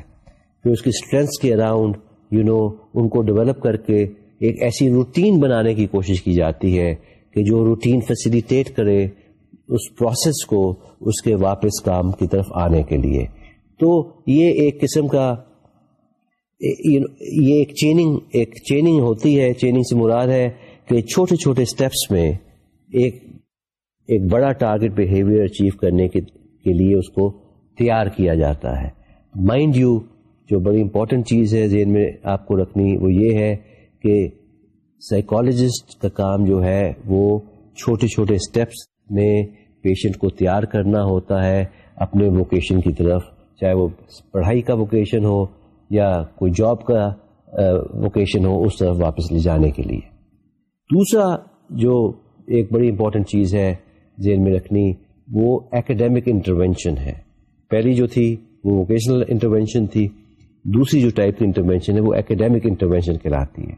Speaker 1: پھر اس کی اسٹرینس کے اراؤنڈ یو نو ان کو ڈیولپ کر کے ایک ایسی روٹین بنانے کی کوشش کی جاتی ہے کہ جو روٹین فیسیلیٹیٹ کرے اس پروسیس کو اس کے واپس کام کی طرف آنے کے لیے۔ تو یہ ایک قسم کا، یہ ایک چیننگ ایک چیننگ ہوتی ہے چیننگ سے مراد ہے کہ چھوٹے چھوٹے سٹیپس میں ایک ایک بڑا ٹارگٹ بہیویئر اچیو کرنے کے کے لیے اس کو تیار کیا جاتا ہے۔ مائنڈ یو جو بڑی امپورٹنٹ چیز ہے ذہن میں آپ کو رکھنی، وہ یہ ہے کہ سائیکالوجسٹ کا کام جو ہے وہ چھوٹے چھوٹے اسٹیپس میں پیشنٹ کو تیار کرنا ہوتا ہے اپنے ووکیشن کی طرف، چاہے وہ پڑھائی کا ووکیشن ہو یا کوئی جاب کا ووکیشن ہو، اس طرف واپس لے جانے کے لیے۔ دوسرا جو ایک بڑی امپورٹنٹ چیز ہے ذہن میں رکھنی، وہ ایکڈیمک انٹروینشن ہے۔ پہلی جو تھی، وہ ووکیشنل انٹروینشن تھی۔ دوسری جو ٹائپ کی انٹروینشن ہے، وہ ایکڈیمک انٹروینشن کہلاتی ہے۔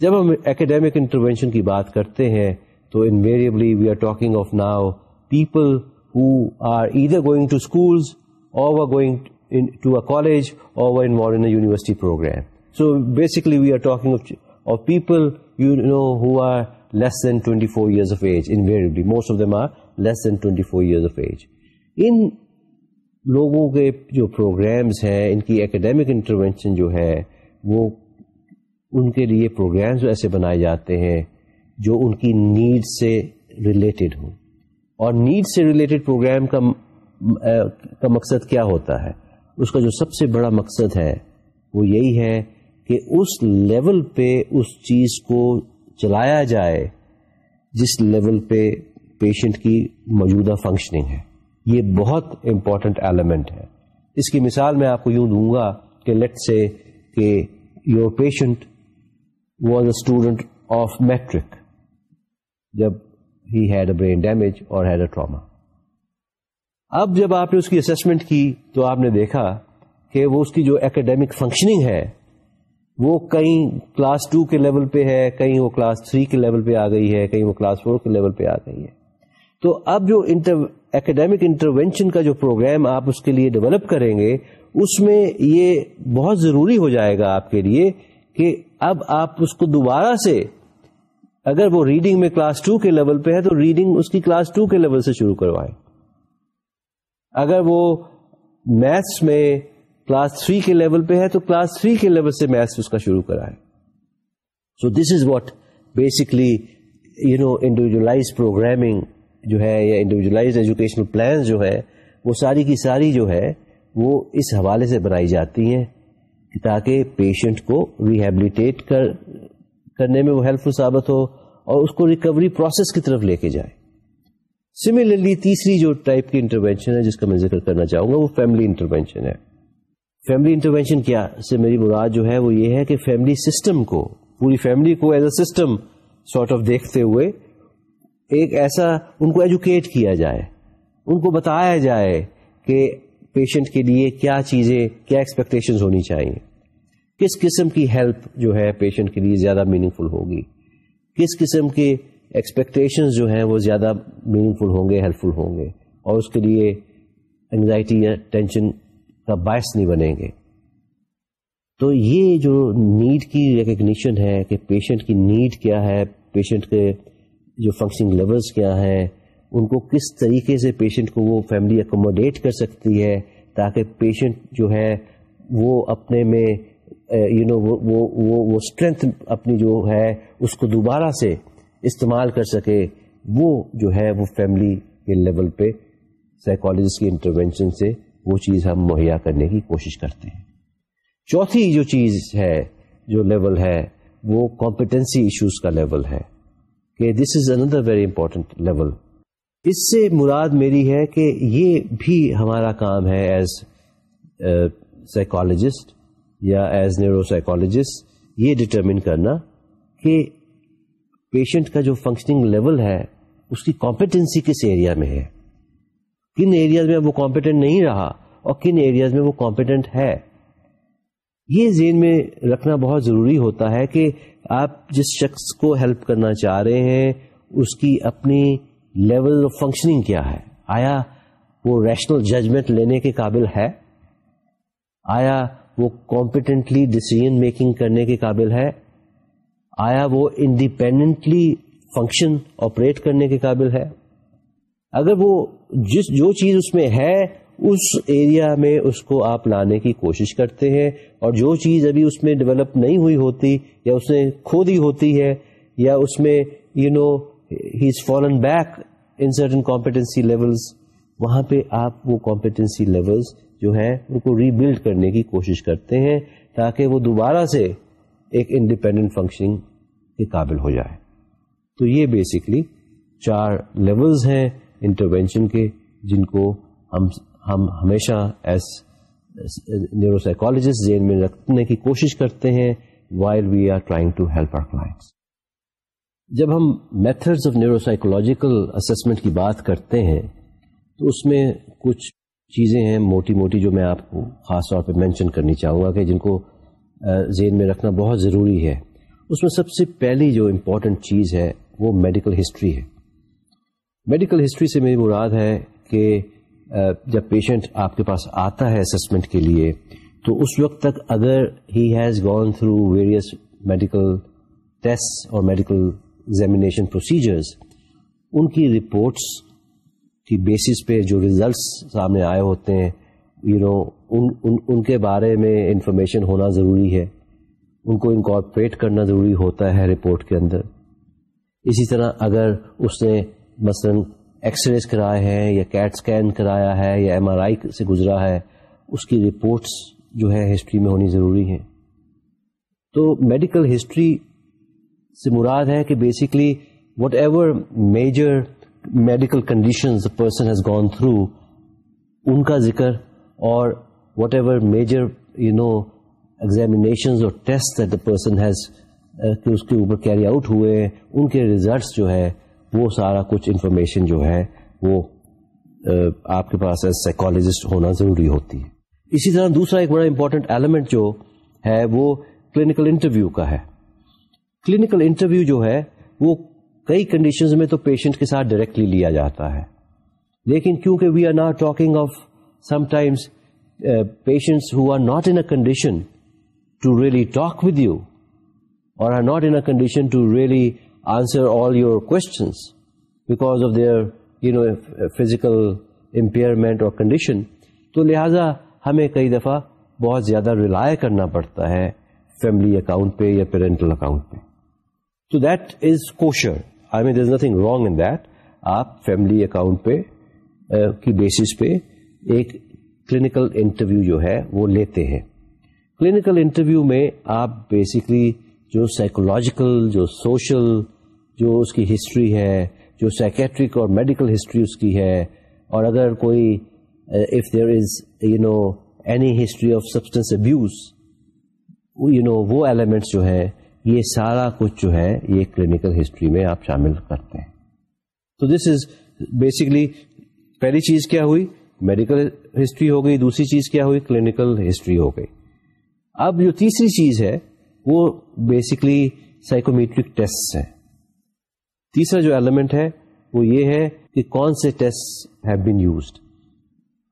Speaker 1: جب ہم ایکڈیمک انٹروینشن کی بات کرتے ہیں، تو invariably we are talking of now people who are either going to schools اور گوئنگ ٹو اے کالج اور in university program so basically we are talking of people you know who are less than twenty four years of age invariably most of them are less than twenty four years of age ان لوگوں کے جو programmes ہیں، ان کی academic intervention جو ہے، وہ ان کے لیے پروگرامز ایسے بنائے جاتے ہیں جو ان کی نیڈ سے ریلیٹڈ ہوں۔ اور نیڈ سے ریلیٹڈ پروگرام کا کا مقصد کیا ہوتا ہے؟ اس کا جو سب سے بڑا مقصد ہے، وہ یہی ہے کہ اس لیول پہ اس چیز کو چلایا جائے جس لیول پہ پیشنٹ کی موجودہ فنکشننگ ہے۔ یہ بہت امپورٹنٹ ایلیمنٹ ہے۔ اس کی مثال میں آپ کو یوں دوں گا کہ لیٹ سے کہ your patient was a student of matric جب he had a brain damage اور ہیڈ اے ٹراما اب جب آپ نے اس کی اسسمنٹ کی تو آپ نے دیکھا کہ وہ اس کی جو اکیڈیمک فنکشننگ ہے وہ کہیں کلاس ٹو کے لیول پہ ہے، کہیں وہ کلاس تھری کے لیول پہ آ گئی ہے، کہیں وہ کلاس فور کے لیول پہ آ گئی ہے۔ تو اب جو اکیڈیمک انٹروینشن کا جو پروگرام آپ اس کے لیے ڈیولپ کریں گے، اس میں یہ بہت ضروری ہو جائے گا آپ کے لیے کہ اب آپ اس کو دوبارہ سے، اگر وہ ریڈنگ میں کلاس ٹو کے لیول پہ ہے تو ریڈنگ اس کی کلاس ٹو کے لیول سے شروع کروائیں۔ اگر وہ میتھس میں کلاس تھری کے لیول پہ ہے تو کلاس تھری کے لیول سے میتھس اس کا شروع کرائے so this is what basically you know individualise programming جو ہے یا انڈیویجلائز ایجوکیشنل پلان جو ہے، وہ ساری کی ساری جو ہے، وہ اس حوالے سے بنائی جاتی ہیں تاکہ پیشنٹ کو ریہیبلیٹیٹ کر، کرنے میں وہ ہیلپ فل ثابت ہو اور اس کو ریکوری پروسیس کی طرف لے کے جائے۔ سملرلی تیسری جو ٹائپ کی انٹروینشن ہے جس کا میں ذکر کرنا چاہوں گا وہ فیملی انٹروینشن ہے۔ فیملی انٹروینشن کیا؟ سے میری مراد جو ہے وہ یہ ہے کہ فیملی سسٹم کو، پوری فیملی کو as a system sort of دیکھتے ہوئے ایک ایسا ان کو ایجوکیٹ کیا جائے، ان کو بتایا جائے کہ پیشنٹ کے لیے کیا چیزیں، کیا ایکسپیکٹیشن ہونی چاہیے۔ کس قسم کی ہیلپ جو ہے پیشنٹ کے لیے زیادہ میننگ فل ہوگی؟ کس قسم کے ایکسپیکٹیشن جو ہیں وہ زیادہ میننگ فل ہوں گے ہیلپ فل ہوں گے؟ اور اس کے لیے انگزائٹی یا ٹینشن کا باعث نہیں بنیں گے۔ تو یہ جو نیڈ کی ریکگنیشن ہے کہ پیشنٹ کی نیڈ کیا ہے پیشنٹ کے جو فنکشننگ لیولس کیا ہیں، ان کو کس طریقے سے پیشنٹ کو وہ فیملی اکوموڈیٹ کر سکتی ہے تاکہ پیشنٹ جو ہے وہ اپنے میں eh, یو نو وہ اسٹرینتھ اپنی جو ہے اس کو دوبارہ سے استعمال کر سکے، وہ جو ہے وہ فیملی کے لیول پہ سائیکالوجسٹ کی انٹروینشن سے وہ چیز ہم مہیا کرنے کی کوشش کرتے ہیں۔ چوتھی جو چیز ہے، جو لیول ہے، وہ کمپیٹنسی ایشوز کا لیول ہے کہ this is another very important level اس سے مراد میری ہے کہ یہ بھی ہمارا کام ہے ایز سائیکالوجسٹ uh, یا ایز نیورو سائیکالوجسٹ یہ ڈٹرمن کرنا کہ پیشنٹ کا جو فنکشننگ لیول ہے، اس کی کمپیٹنسی کس ایریا میں ہے۔ کن ایریاز میں وہ کمپیٹنٹ نہیں رہا اور کن ایریاز میں وہ کمپیٹنٹ ہے؟ یہ ذہن میں رکھنا بہت ضروری ہوتا ہے کہ آپ جس شخص کو ہیلپ کرنا چاہ رہے ہیں، اس کی اپنی لیول آف فنکشننگ کیا ہے؟ آیا وہ ریشنل ججمنٹ لینے کے قابل ہے؟ آیا وہ کمپیٹنٹلی ڈسیزن میکنگ کرنے کے قابل ہے؟ آیا وہ انڈیپینڈنٹلی فنکشن آپریٹ کرنے کے قابل ہے؟ اگر وہ جس جو چیز اس میں ہے، اس ایریا میں اس کو آپ لانے کی کوشش کرتے ہیں اور جو چیز ابھی اس میں ڈیولپ نہیں ہوئی ہوتی یا اس نے کھو دی ہوتی ہے یا اس میں you know he is fallen back in certain competency levels وہاں پہ آپ وہ کمپیٹنسی لیولز جو ہے ان کو ری بلڈ کرنے کی کوشش کرتے ہیں تاکہ وہ دوبارہ سے ایک انڈیپینڈنٹ فنکشننگ کے قابل ہو جائے۔ تو یہ بیسکلی چار لیولز ہیں۔ انٹروینشن کے جن کو ہم ہم ہمیشہ ایز نیورو سائیکالوجسٹ ذہن میں رکھنے کی کوشش کرتے ہیں while we are trying to help our clients جب ہم methods of neuro psychological assessment کی بات کرتے ہیں، تو اس میں کچھ چیزیں ہیں، موٹی موٹی جو میں آپ کو خاص طور پہ مینشن کرنی چاہوں گا کہ جن کو ذہن میں رکھنا بہت ضروری ہے۔ اس میں سب سے پہلی جو امپورٹنٹ چیز ہے، وہ میڈیکل ہسٹری ہے۔ میڈیکل ہسٹری سے میری مراد ہے کہ جب پیشنٹ آپ کے پاس آتا ہے اسسمنٹ کے لیے تو اس وقت تک اگر he has gone through various medical test اور میڈیکل ایگزامینیشن پروسیجرز ان کی رپورٹس کی بیسس پہ جو ریزلٹس سامنے آئے ہوتے ہیں یو you نو know, ان, ان, ان کے بارے میں انفارمیشن ہونا ضروری ہے ان کو انکارپوریٹ کرنا ضروری ہوتا ہے رپورٹ کے اندر۔ اسی طرح اگر اس نے مثلا ایکس ریز کرائے ہیں یا کیٹ اسکین کرایا ہے یا ایم آر آئی سے گزرا ہے، اس کی رپورٹس جو ہے ہسٹری میں ہونی ضروری ہیں۔ تو میڈیکل ہسٹری سے مراد ہے کہ basically whatever major medical condition person has gone through ان کا ذکر اور whatever major you know examination اور ٹیسٹ دا پرسن ہیز کہ اس کے اوپر کیری آؤٹ ہوئے، ان کے ریزلٹس جو ہے وہ سارا کچھ انفارمیشن جو ہے وہ آپ کے پاس ایز سائیکالوجسٹ ہونا ضروری ہوتی ہے۔ اسی طرح دوسرا ایک بڑا امپورٹنٹ ایلیمنٹ جو ہے وہ کلینکل انٹرویو کا ہے۔ کلینکل انٹرویو جو ہے وہ کئی کنڈیشنز میں تو پیشنٹ کے ساتھ ڈائریکٹلی لیا جاتا ہے۔ لیکن کیونکہ we are not talking of sometimes patients who are not in condition to really talk with you اور are not in condition to really answer all your questions because of their you know physical impairment اور condition تو لہذا ہمیں کئی دفعہ بہت زیادہ rely کرنا پڑتا ہے فیملی اکاؤنٹ پہ یا پیرنٹل اکاؤنٹ پہ. تو that is kosher I mean is nothing wrong in that آپ فیملی اکاؤنٹ پہ uh, کی بیسس پہ ایک کلینکل انٹرویو جو ہے وہ لیتے ہیں. کلینکل انٹرویو میں آپ بیسکلی جو سائیکولوجیکل جو سوشل جو اس کی ہسٹری ہے، جو سائکیٹرک اور میڈیکل ہسٹری اس کی ہے، اور اگر کوئی if there is you know any history of substance abuse you know وہ ایلیمنٹس جو ہے یہ سارا کچھ جو ہے، یہ کلینکل ہسٹری میں آپ شامل کرتے ہیں۔ تو دس از بیسکلی پہلی چیز کیا ہوئی؟ میڈیکل ہسٹری ہو گئی، دوسری چیز کیا ہوئی؟ کلینکل ہسٹری ہو گئی۔ اب جو تیسری چیز ہے، وہ بیسکلی سائیکومیٹرک ٹیسٹ ہے تیسرا جو ایلیمنٹ ہے وہ یہ ہے کہ کون سے ٹیسٹ ہیو بین یوزڈ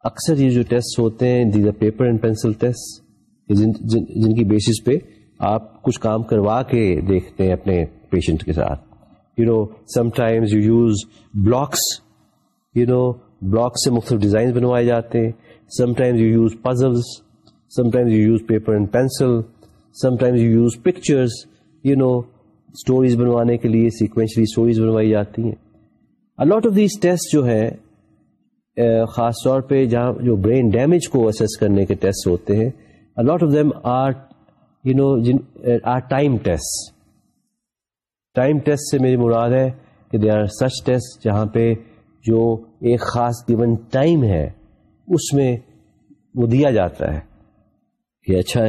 Speaker 1: اکثر یہ جو ٹیسٹ ہوتے ہیں these paper and pencil test جن, جن, جن کی بیسس پہ آپ کچھ کام کروا کے دیکھتے ہیں اپنے پیشنٹ کے ساتھ. You know sometimes you use blocks you know blocks سے مختلف ڈیزائن بنوائے جاتے ہیں. Sometimes you use puzzles sometimes you use paper and pencil sometimes you use pictures you know stories بنوانے کے لیے سیکوینشلی اسٹوریز بنوائی جاتی ہیں۔ الاٹ آف دیز ٹیسٹ جو ہے خاص طور پہ جہاں جو برین ڈیمیج کو اسیس کرنے کے ٹیسٹ ہوتے ہیں a lot of them are you know are time test time test سے میری مراد ہے کہ دے آر سچ ٹیسٹ جہاں پہ جو ایک خاص گیون ٹائم ہے، اس میں وہ دیا جاتا ہے۔ کہ اچھا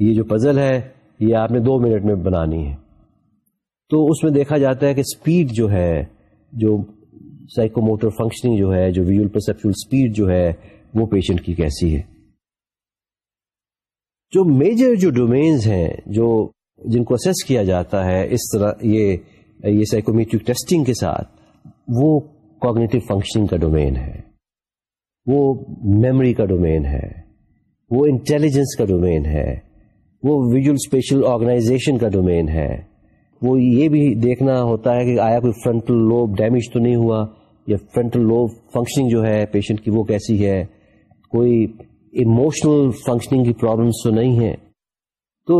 Speaker 1: یہ جو پزل ہے، یہ آپ نے دو منٹ میں بنانی ہے۔ تو اس میں دیکھا جاتا ہے کہ اسپیڈ جو ہے، جو سائیکو موٹر فنکشننگ جو ہے، جو ویژل پرسپچل اسپیڈ جو ہے، وہ پیشنٹ کی کیسی ہے۔ جو میجر جو ڈومینز ہیں، جو جن کو اسیس کیا جاتا ہے اس طرح یہ یہ سائیکومیٹرک ٹیسٹنگ کے ساتھ، وہ کوگنیٹو فنکشننگ کا ڈومین ہے۔ وہ میموری کا ڈومین ہے۔ وہ انٹیلیجنس کا ڈومین ہے۔ وہ ویژل اسپیشل آرگنائزیشن کا ڈومین ہے۔ وہ یہ بھی دیکھنا ہوتا ہے کہ آیا کوئی فرنٹل لوب ڈیمیج تو نہیں ہوا یا فرنٹل لوب فنکشننگ جو ہے پیشنٹ کی وہ کیسی ہے؟ کوئی ایموشنل فنکشننگ کی پرابلمس تو نہیں ہے تو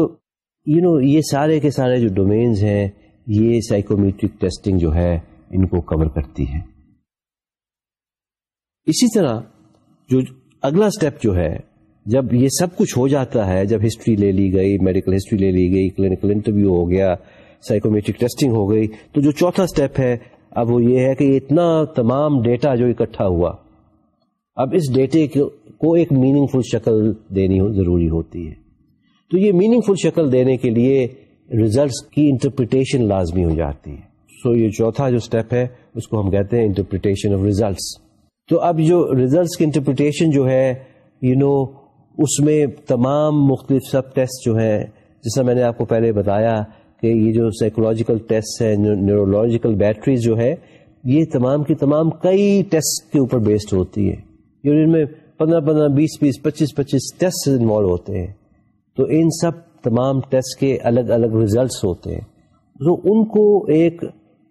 Speaker 1: یو نو یہ سارے کے سارے جو ڈومینز ہیں، یہ سائیکومیٹرک ٹیسٹنگ جو ہے، ان کو کور کرتی ہے اسی طرح جو اگلا اسٹیپ جو ہے، جب یہ سب کچھ ہو جاتا ہے، جب ہسٹری لے لی گئی میڈیکل ہسٹری لے لی گئی کلینکل انٹرویو ہو گیا سائیکومیٹرک ٹیسٹنگ ہو گئی۔ تو جو چوتھا اسٹیپ ہے اب وہ یہ ہے کہ اتنا تمام ڈیٹا جو اکٹھا ہوا اب اس ڈیٹے کو ایک میننگ فل شکل دینی ضروری ہوتی ہے۔ تو یہ میننگ فل شکل دینے کے لیے ریزلٹس کی انٹرپریٹیشن لازمی ہو جاتی ہے۔ سو so یہ چوتھا جو اسٹیپ ہے اس کو ہم کہتے ہیں انٹرپریٹیشن آف ریزلٹس تو اب جو ریزلٹس کی انٹرپریٹیشن جو ہے یو you نو know, اس میں تمام مختلف سب ٹیسٹ جو ہیں جیسا میں نے آپ کو پہلے بتایا کہ یہ جو سائیکولوجیکل ٹیسٹ ہے نیورولوجیکل بیٹریز جو ہے یہ تمام کی تمام کئی ٹیسٹ کے اوپر بیسڈ ہوتی ہے ان میں پندرہ پندرہ بیس بیس پچیس پچیس ٹیسٹ انوالو ہوتے ہیں۔ تو ان سب تمام ٹیسٹ کے الگ الگ ریزلٹس ہوتے ہیں۔ تو ان کو ایک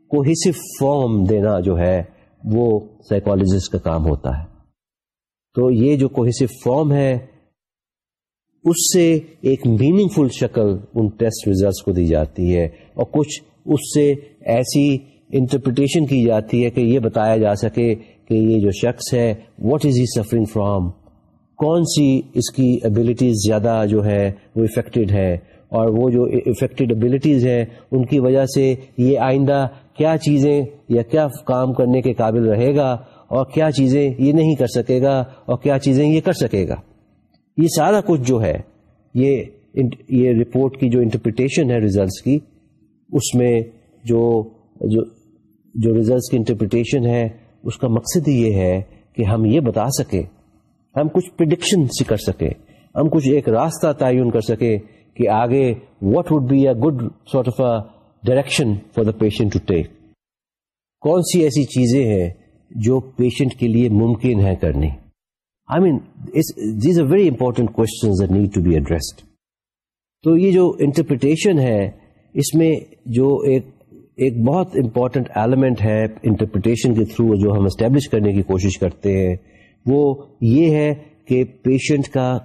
Speaker 1: کوہیسو فارم دینا جو ہے، وہ سائیکولوجسٹ کا کام ہوتا ہے۔ تو یہ جو کوہیسو فارم ہے اس سے ایک میننگ فل شکل ان ٹیسٹ ریزلٹس کو دی جاتی ہے اور کچھ اس سے ایسی انٹرپریٹیشن کی جاتی ہے کہ یہ بتایا جا سکے کہ یہ جو شخص ہے what is he suffering from کون سی اس کی ابلیٹیز زیادہ جو ہے وہ افیکٹڈ ہے؟ اور وہ جو افیکٹڈ ابلیٹیز ہیں، ان کی وجہ سے یہ آئندہ کیا چیزیں یا کیا کام کرنے کے قابل رہے گا؟ اور کیا چیزیں یہ نہیں کر سکے گا؟ اور کیا چیزیں یہ کر سکے گا؟ یہ سارا کچھ جو ہے یہ یہ رپورٹ کی جو انٹرپریٹیشن ہے ریزلٹس کی اس میں جو جو, ریزلٹس کی انٹرپریٹیشن ہے اس کا مقصد یہ ہے کہ ہم یہ بتا سکیں ہم کچھ پرڈکشن سے کر سکیں ہم کچھ ایک راستہ تعین کر سکیں کہ آگے what would be a good sort of a direction for the patient to take کون سی ایسی چیزیں ہیں جو پیشنٹ کے لیے ممکن ہے کرنی؟ I mean these a very important need to be addressed تو یہ جو انٹرپریٹیشن ہے، اس میں جو ایک ایک بہت امپورٹنٹ ایلیمنٹ ہے انٹرپریٹیشن کے تھرو جو ہم اسٹیبلش کرنے کی کوشش کرتے ہیں، وہ یہ ہے کہ پیشنٹ کا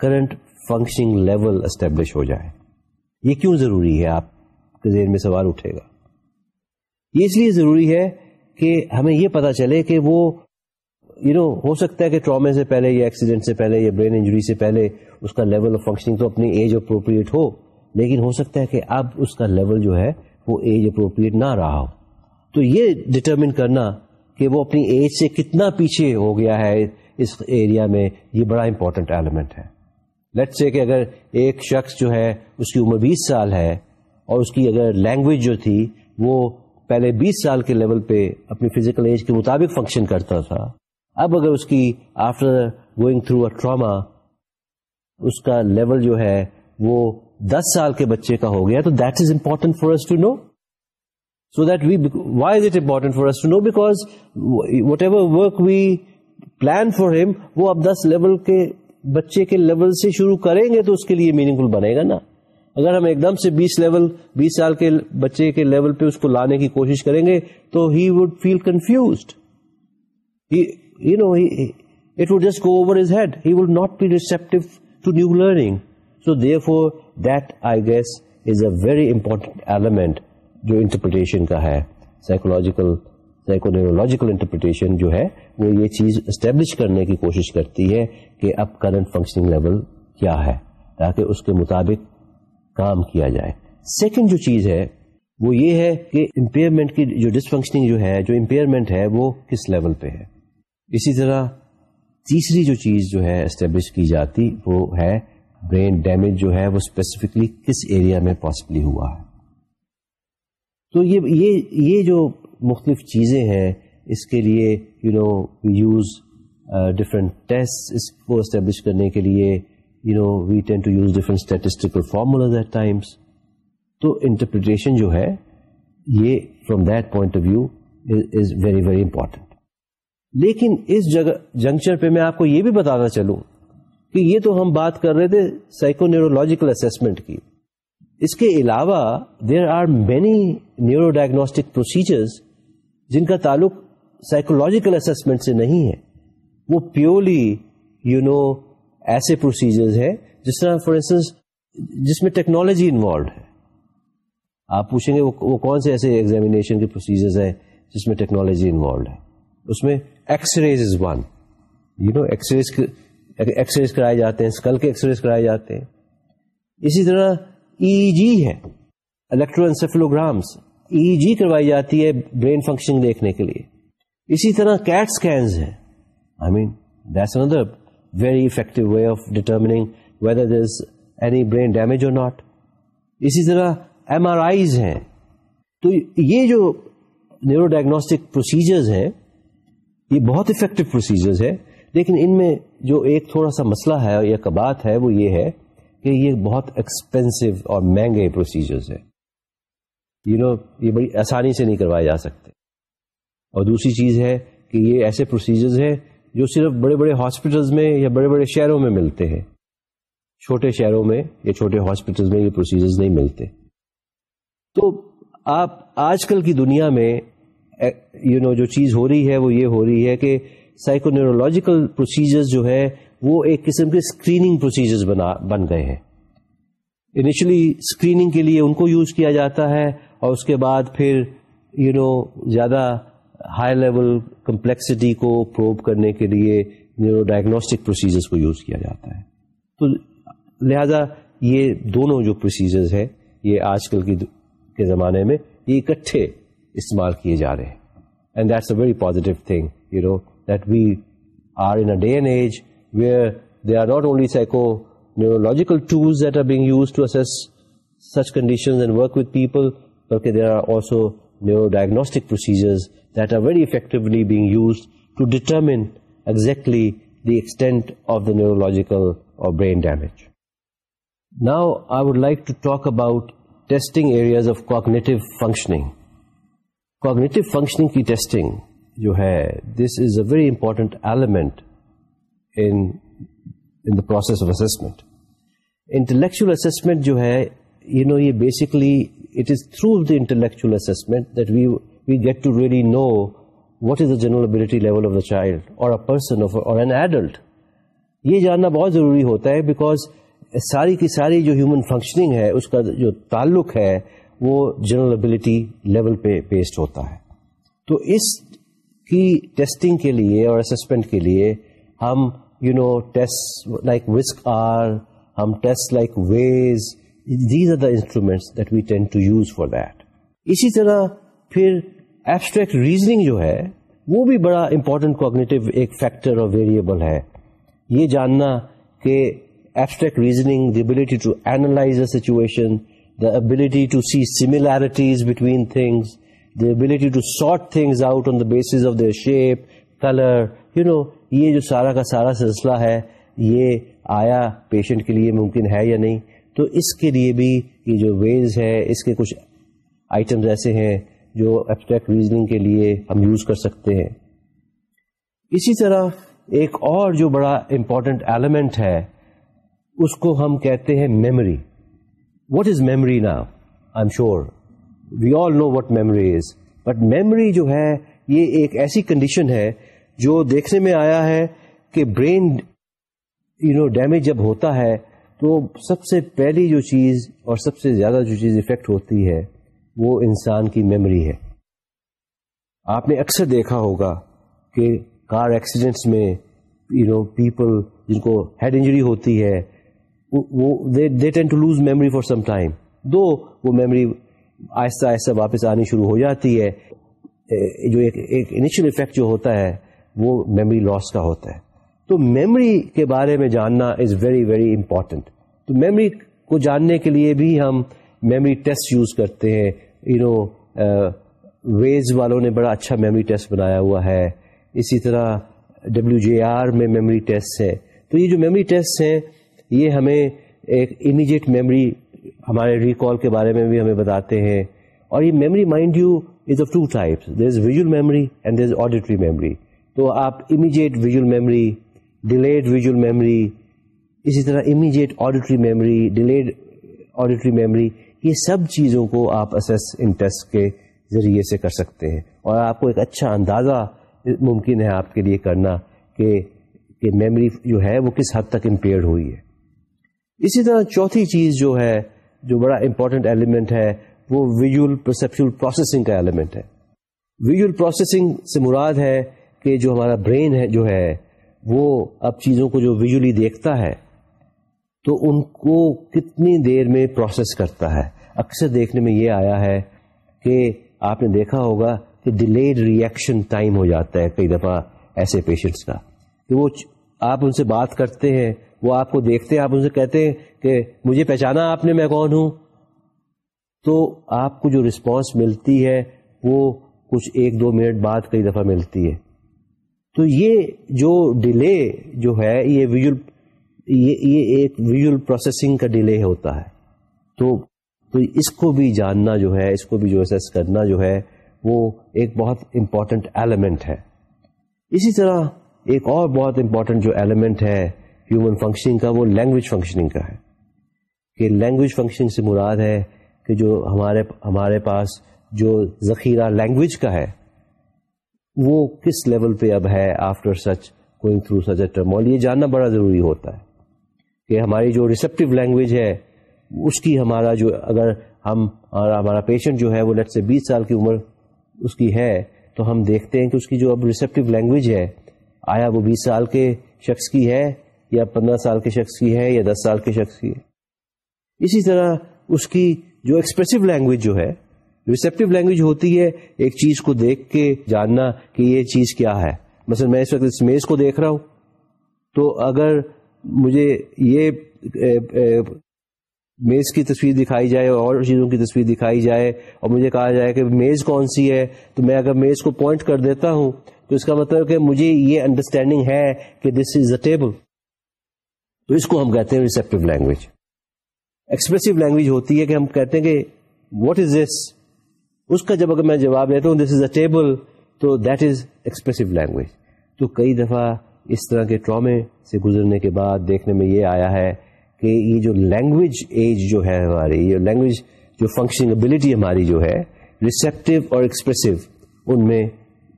Speaker 1: کرنٹ فنکشنگ لیول اسٹیبلش ہو جائے۔ یہ کیوں ضروری ہے؟ آپ کے ذہن میں سوال اٹھے گا۔ یہ اس لیے ضروری ہے کہ ہمیں یہ پتا چلے کہ وہ یو نو ہو سکتا ہے کہ ٹرامے سے پہلے یا ایکسیڈنٹ سے پہلے یا برین انجری سے پہلے اس کا لیول آف فنکشننگ تو اپنی ایج اپروپریٹ ہو، لیکن ہو سکتا ہے کہ اب اس کا لیول جو ہے وہ ایج اپروپریٹ نہ رہا ہو۔ تو یہ ڈٹرمن کرنا کہ وہ اپنی ایج سے کتنا پیچھے ہو گیا ہے اس ایریا میں، یہ بڑا امپورٹنٹ ایلیمنٹ ہے۔ لیٹ سے کہ اگر ایک شخص جو ہے، اس کی عمر بیس سال ہے اور اس کی اگر لینگویج جو تھی، وہ پہلے بیس سال کے لیول پہ اپنی فزیکل ایج کے مطابق فنکشن کرتا تھا۔ اب اگر اس کی after going through a trauma اس کا لیول جو ہے وہ دس سال کے بچے کا ہو گیا، تو that is important for us to know so that we why is it important for us to know because whatever work we plan for ہم وہ اب دس لیول کے بچے کے لیول سے شروع کریں گے تو اس کے لیے میننگ فل بنے گا نا. اگر ہم ایک دم سے بیس لیول بیس سال کے بچے کے لیول پہ اس کو لانے کی کوشش کریں گے تو he would feel confused you know it would just go over his head he would not be receptive to new learning so therefore that I guess is a very important element جو interpretation کا ہے. Psychological psychological interpretation جو ہے، وہ یہ چیز establish کرنے کی کوشش کرتی ہے کہ اب کرنٹ فنکشننگ لیول کیا ہے، تاکہ اس کے مطابق کام کیا جائے۔ سیکنڈ جو چیز ہے، وہ یہ ہے کہ امپیئرمنٹ کی جو ڈسفنکشننگ جو ہے، جو امپیئرمنٹ ہے، وہ کس لیول پہ ہے؟ اسی طرح تیسری جو چیز جو ہے اسٹیبلش کی جاتی وہ ہے برین ڈیمیج جو ہے وہ اسپیسیفکلی کس ایریا میں پاسبلی ہوا ہے۔ تو یہ یہ یہ جو مختلف چیزیں ہیں اس کے لیے you know use different test اس کو اسٹیبلش کرنے کے لیے you know we tend to use different statistical formulas at times تو انٹرپریٹیشن جو ہے یہ from that point of view is very very important لیکن اس جگہ جنکچر پہ میں آپ کو یہ بھی بتانا چلوں کہ یہ تو ہم بات کر رہے تھے سائیکو نیورولوجیکل اسسمنٹ کی۔ اس کے علاوہ there are many neuro diagnostic procedures جن کا تعلق سائیکولوجیکل اسسمنٹ سے نہیں ہے۔ وہ پیورلی یو نو ایسے پروسیجرز ہیں جس طرح فار انسٹنس جس میں ٹیکنالوجی انوالوڈ ہے۔ آپ پوچھیں گے وہ کون سے ایسے ایگزامینیشن کے پروسیجرز ہیں جس میں ٹیکنالوجی انوالوڈ ہے؟ اس میں X rays is one you know X rays X rays کرائے جاتے ہیں اسکل کے ایکسریز کرائے جاتے ہیں. اسی طرح ای جی ہے الیکٹرو ای جی کروائی جاتی ہے برین فنکشننگ دیکھنے کے لیے. اسی طرح کیٹ اسکینز ہے I mean that's another very effective way of determining whether there is any brain damage اور ناٹ اسی طرح ایم آر آئیز ہیں. تو یہ جو نیورو ڈائگنوسٹک پروسیجرز ہیں یہ بہت افیکٹو پروسیجرز ہے، لیکن ان میں جو ایک تھوڑا سا مسئلہ ہے یا کبات ہے، وہ یہ ہے کہ یہ بہت ایکسپینسو اور مہنگے پروسیجرز ہیں۔ یو نو یہ بڑی آسانی سے نہیں کروائے جا سکتے۔ اور دوسری چیز ہے کہ یہ ایسے پروسیجرز ہیں جو صرف بڑے بڑے ہاسپٹلس میں یا بڑے بڑے شہروں میں ملتے ہیں۔ چھوٹے شہروں میں یا چھوٹے ہاسپٹلس میں یہ پروسیجرز نہیں ملتے۔ تو آپ آج کل کی دنیا میں یو نو جو چیز ہو رہی ہے وہ یہ ہو رہی ہے کہ سائیکو نیورولوجیکل پروسیجرز جو ہے وہ ایک قسم کے اسکریننگ پروسیجرز بن گئے ہیں۔ انیشلی اسکریننگ کے لیے ان کو یوز کیا جاتا ہے اور اس کے بعد پھر یو نو زیادہ ہائی لیول کمپلیکسٹی کو پروو کرنے کے لیے نیورو ڈائگنوسٹک پروسیجرز کو یوز کیا جاتا ہے۔ تو لہذا یہ دونوں جو پروسیجرز ہیں، یہ آج کل کی کے زمانے میں یہ اکٹھے استعمال کیے جا رہے ہیں۔ And that's a very positive thing you know that we are in day and age where they are not only psycho neurological tools that are being use to assess such conditions and work with people بلکہ there are also neuro diagnostic procedures that are very effectively being use to determine exactly the extent of the neurological اور brain damage now I would like to talk about testing areas of cognitive functioning cognitive functioning کی testing جو ہے this is a very important element in the process of assessment intellectual assessment جو ہے you know یہ basically it is through the intellectual assessment that we we get to really know what is the general ability level of the child اور a person اور an adult یہ جاننا بہت ضروری ہوتا ہے بیکاز ساری کی ساری جو ہیومن فنکشننگ ہے، اس کا جو تعلق ہے وہ جنرل ابلٹی لیول پہ بیسڈ ہوتا ہے۔ تو اس کی ٹیسٹنگ کے لیے اور اسسمنٹ کے لیے ہم یو نو ٹیسٹ لائک وسک آر ہم test like ways these are the instruments that we tend to use for that اسی طرح پھر ایبسٹریکٹ ریزننگ جو ہے وہ بھی بڑا امپورٹنٹ کوگنیٹو ایک فیکٹر اور ویریبل ہے۔ یہ جاننا کہ abstract reasoning, the ability to analyze a situation, the ability to see similarities between things, the ability to sort things out on the basis of their shape, color, you know, یہ جو سارا کا سارا سلسلہ ہے یہ آیا پیشنٹ کے لیے ممکن ہے یا نہیں؟ تو اس کے لیے بھی یہ جو ویز ہے اس کے کچھ آئٹمز ایسے ہیں جو ایبسٹریکٹ ریزننگ کے لیے ہم یوز کر سکتے ہیں۔ اسی طرح ایک اور جو بڑا امپورٹنٹ ایلیمنٹ ہے اس کو ہم کہتے ہیں میموری واٹ از میموری نا I am sure we all know what memory is but memory جو ہے، یہ ایک ایسی کنڈیشن ہے جو دیکھنے میں آیا ہے کہ برین یو نو ڈیمیج جب ہوتا ہے تو سب سے پہلی جو چیز اور سب سے زیادہ جو چیز افیکٹ ہوتی ہے وہ انسان کی میموری ہے۔ آپ نے اکثر دیکھا ہوگا کہ کار ایکسیڈنٹس میں یو نو پیپل جن کو ہیڈ انجری ہوتی ہے they tend to lose memory for some time though, وہ میموری آہستہ آہستہ واپس آنی شروع ہو جاتی ہے۔ جو ایک انیشل افیکٹ جو ہوتا ہے، وہ میموری لاس کا ہوتا ہے۔ تو میموری کے بارے میں جاننا از ویری ویری امپورٹنٹ تو میموری کو جاننے کے لیے بھی ہم میموری ٹیسٹ یوز کرتے ہیں۔ یو نو ویز والوں نے بڑا اچھا میموری ٹیسٹ بنایا ہوا ہے۔ اسی طرح ڈبلو جے آر میں میموری ٹیسٹ ہے تو یہ جو میموری ٹیسٹ ہیں یہ ہمیں ایک امیجیٹ میموری ہمارے ریکال کے بارے میں بھی ہمیں بتاتے ہیں۔ اور یہ memory mind you is of two types there is visual memory and there is auditory memory تو آپ immediate visual memory delayed visual memory اسی طرح immediate auditory memory delayed auditory memory یہ سب چیزوں کو آپ اسیس ان ٹیسٹ کے ذریعے سے کر سکتے ہیں۔ اور آپ کو ایک اچھا اندازہ ممکن ہے آپ کے لیے کرنا کہ کہ میموری جو ہے وہ کس حد تک امپیئر ہوئی ہے۔ اسی طرح چوتھی چیز جو ہے، جو بڑا امپورٹنٹ ایلیمنٹ ہے، وہ ویژل پرسپشل پروسیسنگ کا ایلیمنٹ ہے۔ ویژل پروسیسنگ سے مراد ہے کہ جو ہمارا برین ہے، جو ہے، وہ اب چیزوں کو جو ویژلی دیکھتا ہے، تو ان کو کتنی دیر میں پروسیس کرتا ہے۔ اکثر دیکھنے میں یہ آیا ہے کہ آپ نے دیکھا ہوگا کہ ڈیلیڈ ریئیکشن ٹائم ہو جاتا ہے کئی دفعہ ایسے پیشنٹس کا۔ کہ وہ آپ ان سے بات کرتے ہیں وہ آپ کو دیکھتے ہیں، آپ ان سے کہتے ہیں کہ مجھے پہچانا آپ نے، میں کون ہوں؟ تو آپ کو جو رسپانس ملتی ہے، وہ کچھ ایک دو منٹ بعد کئی دفعہ ملتی ہے۔ تو یہ جو ڈیلے جو ہے، یہ ویژل یہ ایک ویژل پروسیسنگ کا ڈیلے ہوتا ہے۔ تو تو اس کو بھی جاننا جو ہے، اس کو بھی جو اسیس کرنا جو ہے، وہ ایک بہت امپورٹنٹ ایلیمنٹ ہے۔ اسی طرح ایک اور بہت امپورٹنٹ جو ایلیمنٹ ہے ہیومن فنکشننگ کا، وہ لینگویج فنکشننگ کا ہے۔ کہ لینگویج فنکشننگ سے مراد ہے کہ جو ہمارے ہمارے پاس جو ذخیرہ لینگویج کا ہے، وہ کس لیول پہ اب ہے after such going through such a turmoil یہ جاننا بڑا ضروری ہوتا ہے کہ ہماری جو ریسپٹیو لینگویج ہے، اس کی ہمارا جو اگر ہم، ہمارا پیشنٹ جو ہے، وہ لٹ سے بیس سال کی عمر اس کی ہے، تو ہم دیکھتے ہیں کہ اس کی جو اب ریسپٹیو لینگویج ہے، آیا وہ بیس سال کے شخص کی ہے یا پندرہ سال کے شخص کی ہے یا دس سال کے شخص کی ہے۔ اسی طرح اس کی جو ایکسپریسو لینگویج جو ہے ریسپٹیو لینگویج ہوتی ہے، ایک چیز کو دیکھ کے جاننا کہ یہ چیز کیا ہے۔ مثلا میں اس وقت اس میز کو دیکھ رہا ہوں۔ تو اگر مجھے یہ میز کی تصویر دکھائی جائے اور چیزوں کی تصویر دکھائی جائے اور مجھے کہا جائے کہ میز کون سی ہے، تو میں اگر میز کو پوائنٹ کر دیتا ہوں، تو اس کا مطلب کہ مجھے یہ انڈرسٹینڈنگ ہے کہ دس از اے ٹیبل تو اس کو ہم کہتے ہیں ریسپٹیو لینگویج ایکسپریسو لینگویج ہوتی ہے کہ ہم کہتے ہیں کہ واٹ از دس اس کا جب اگر میں جواب دیتا ہوں this is a table so that is expressive language تو کئی دفعہ اس طرح کے ٹرامے سے گزرنے کے بعد دیکھنے میں یہ آیا ہے کہ یہ جو لینگویج ایج جو ہے ہماری، یہ لینگویج جو فنکشنگ ابلٹی ہماری جو ہے ریسپٹیو اور ایکسپریسو ان میں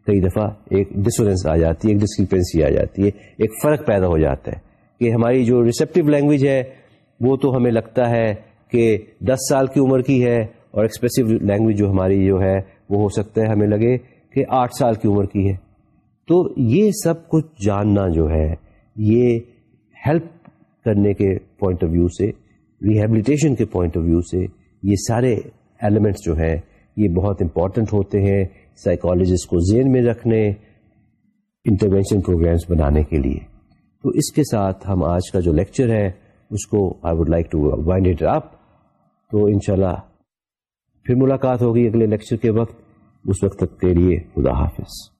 Speaker 1: کئی دفعہ ایک ڈسورینس آ جاتی ہے، ایک ڈسکریپنسی آ جاتی ہے، ایک فرق پیدا ہو جاتا ہے. کہ ہماری جو ریسپٹیو لینگویج ہے، وہ تو ہمیں لگتا ہے کہ دس سال کی عمر کی ہے اور ایکسپریسو لینگویج جو ہماری جو ہے وہ ہو سکتا ہے، ہمیں لگے کہ آٹھ سال کی عمر کی ہے۔ تو یہ سب کچھ جاننا جو ہے، یہ ہیلپ کرنے کے پوائنٹ آف ویو سے ریہیبلیٹیشن کے پوائنٹ آف ویو سے یہ سارے ایلیمنٹس جو ہیں، یہ بہت امپورٹنٹ ہوتے ہیں سائیکالوجسٹ کو ذہن میں رکھنے انٹروینشن پروگرامس بنانے کے لیے۔ تو اس کے ساتھ ہم آج کا جو لیکچر ہے، اس کو I would like to wind it up تو انشاءاللہ پھر ملاقات ہوگی اگلے لیکچر کے وقت۔ اس وقت تک کے لیے خدا حافظ۔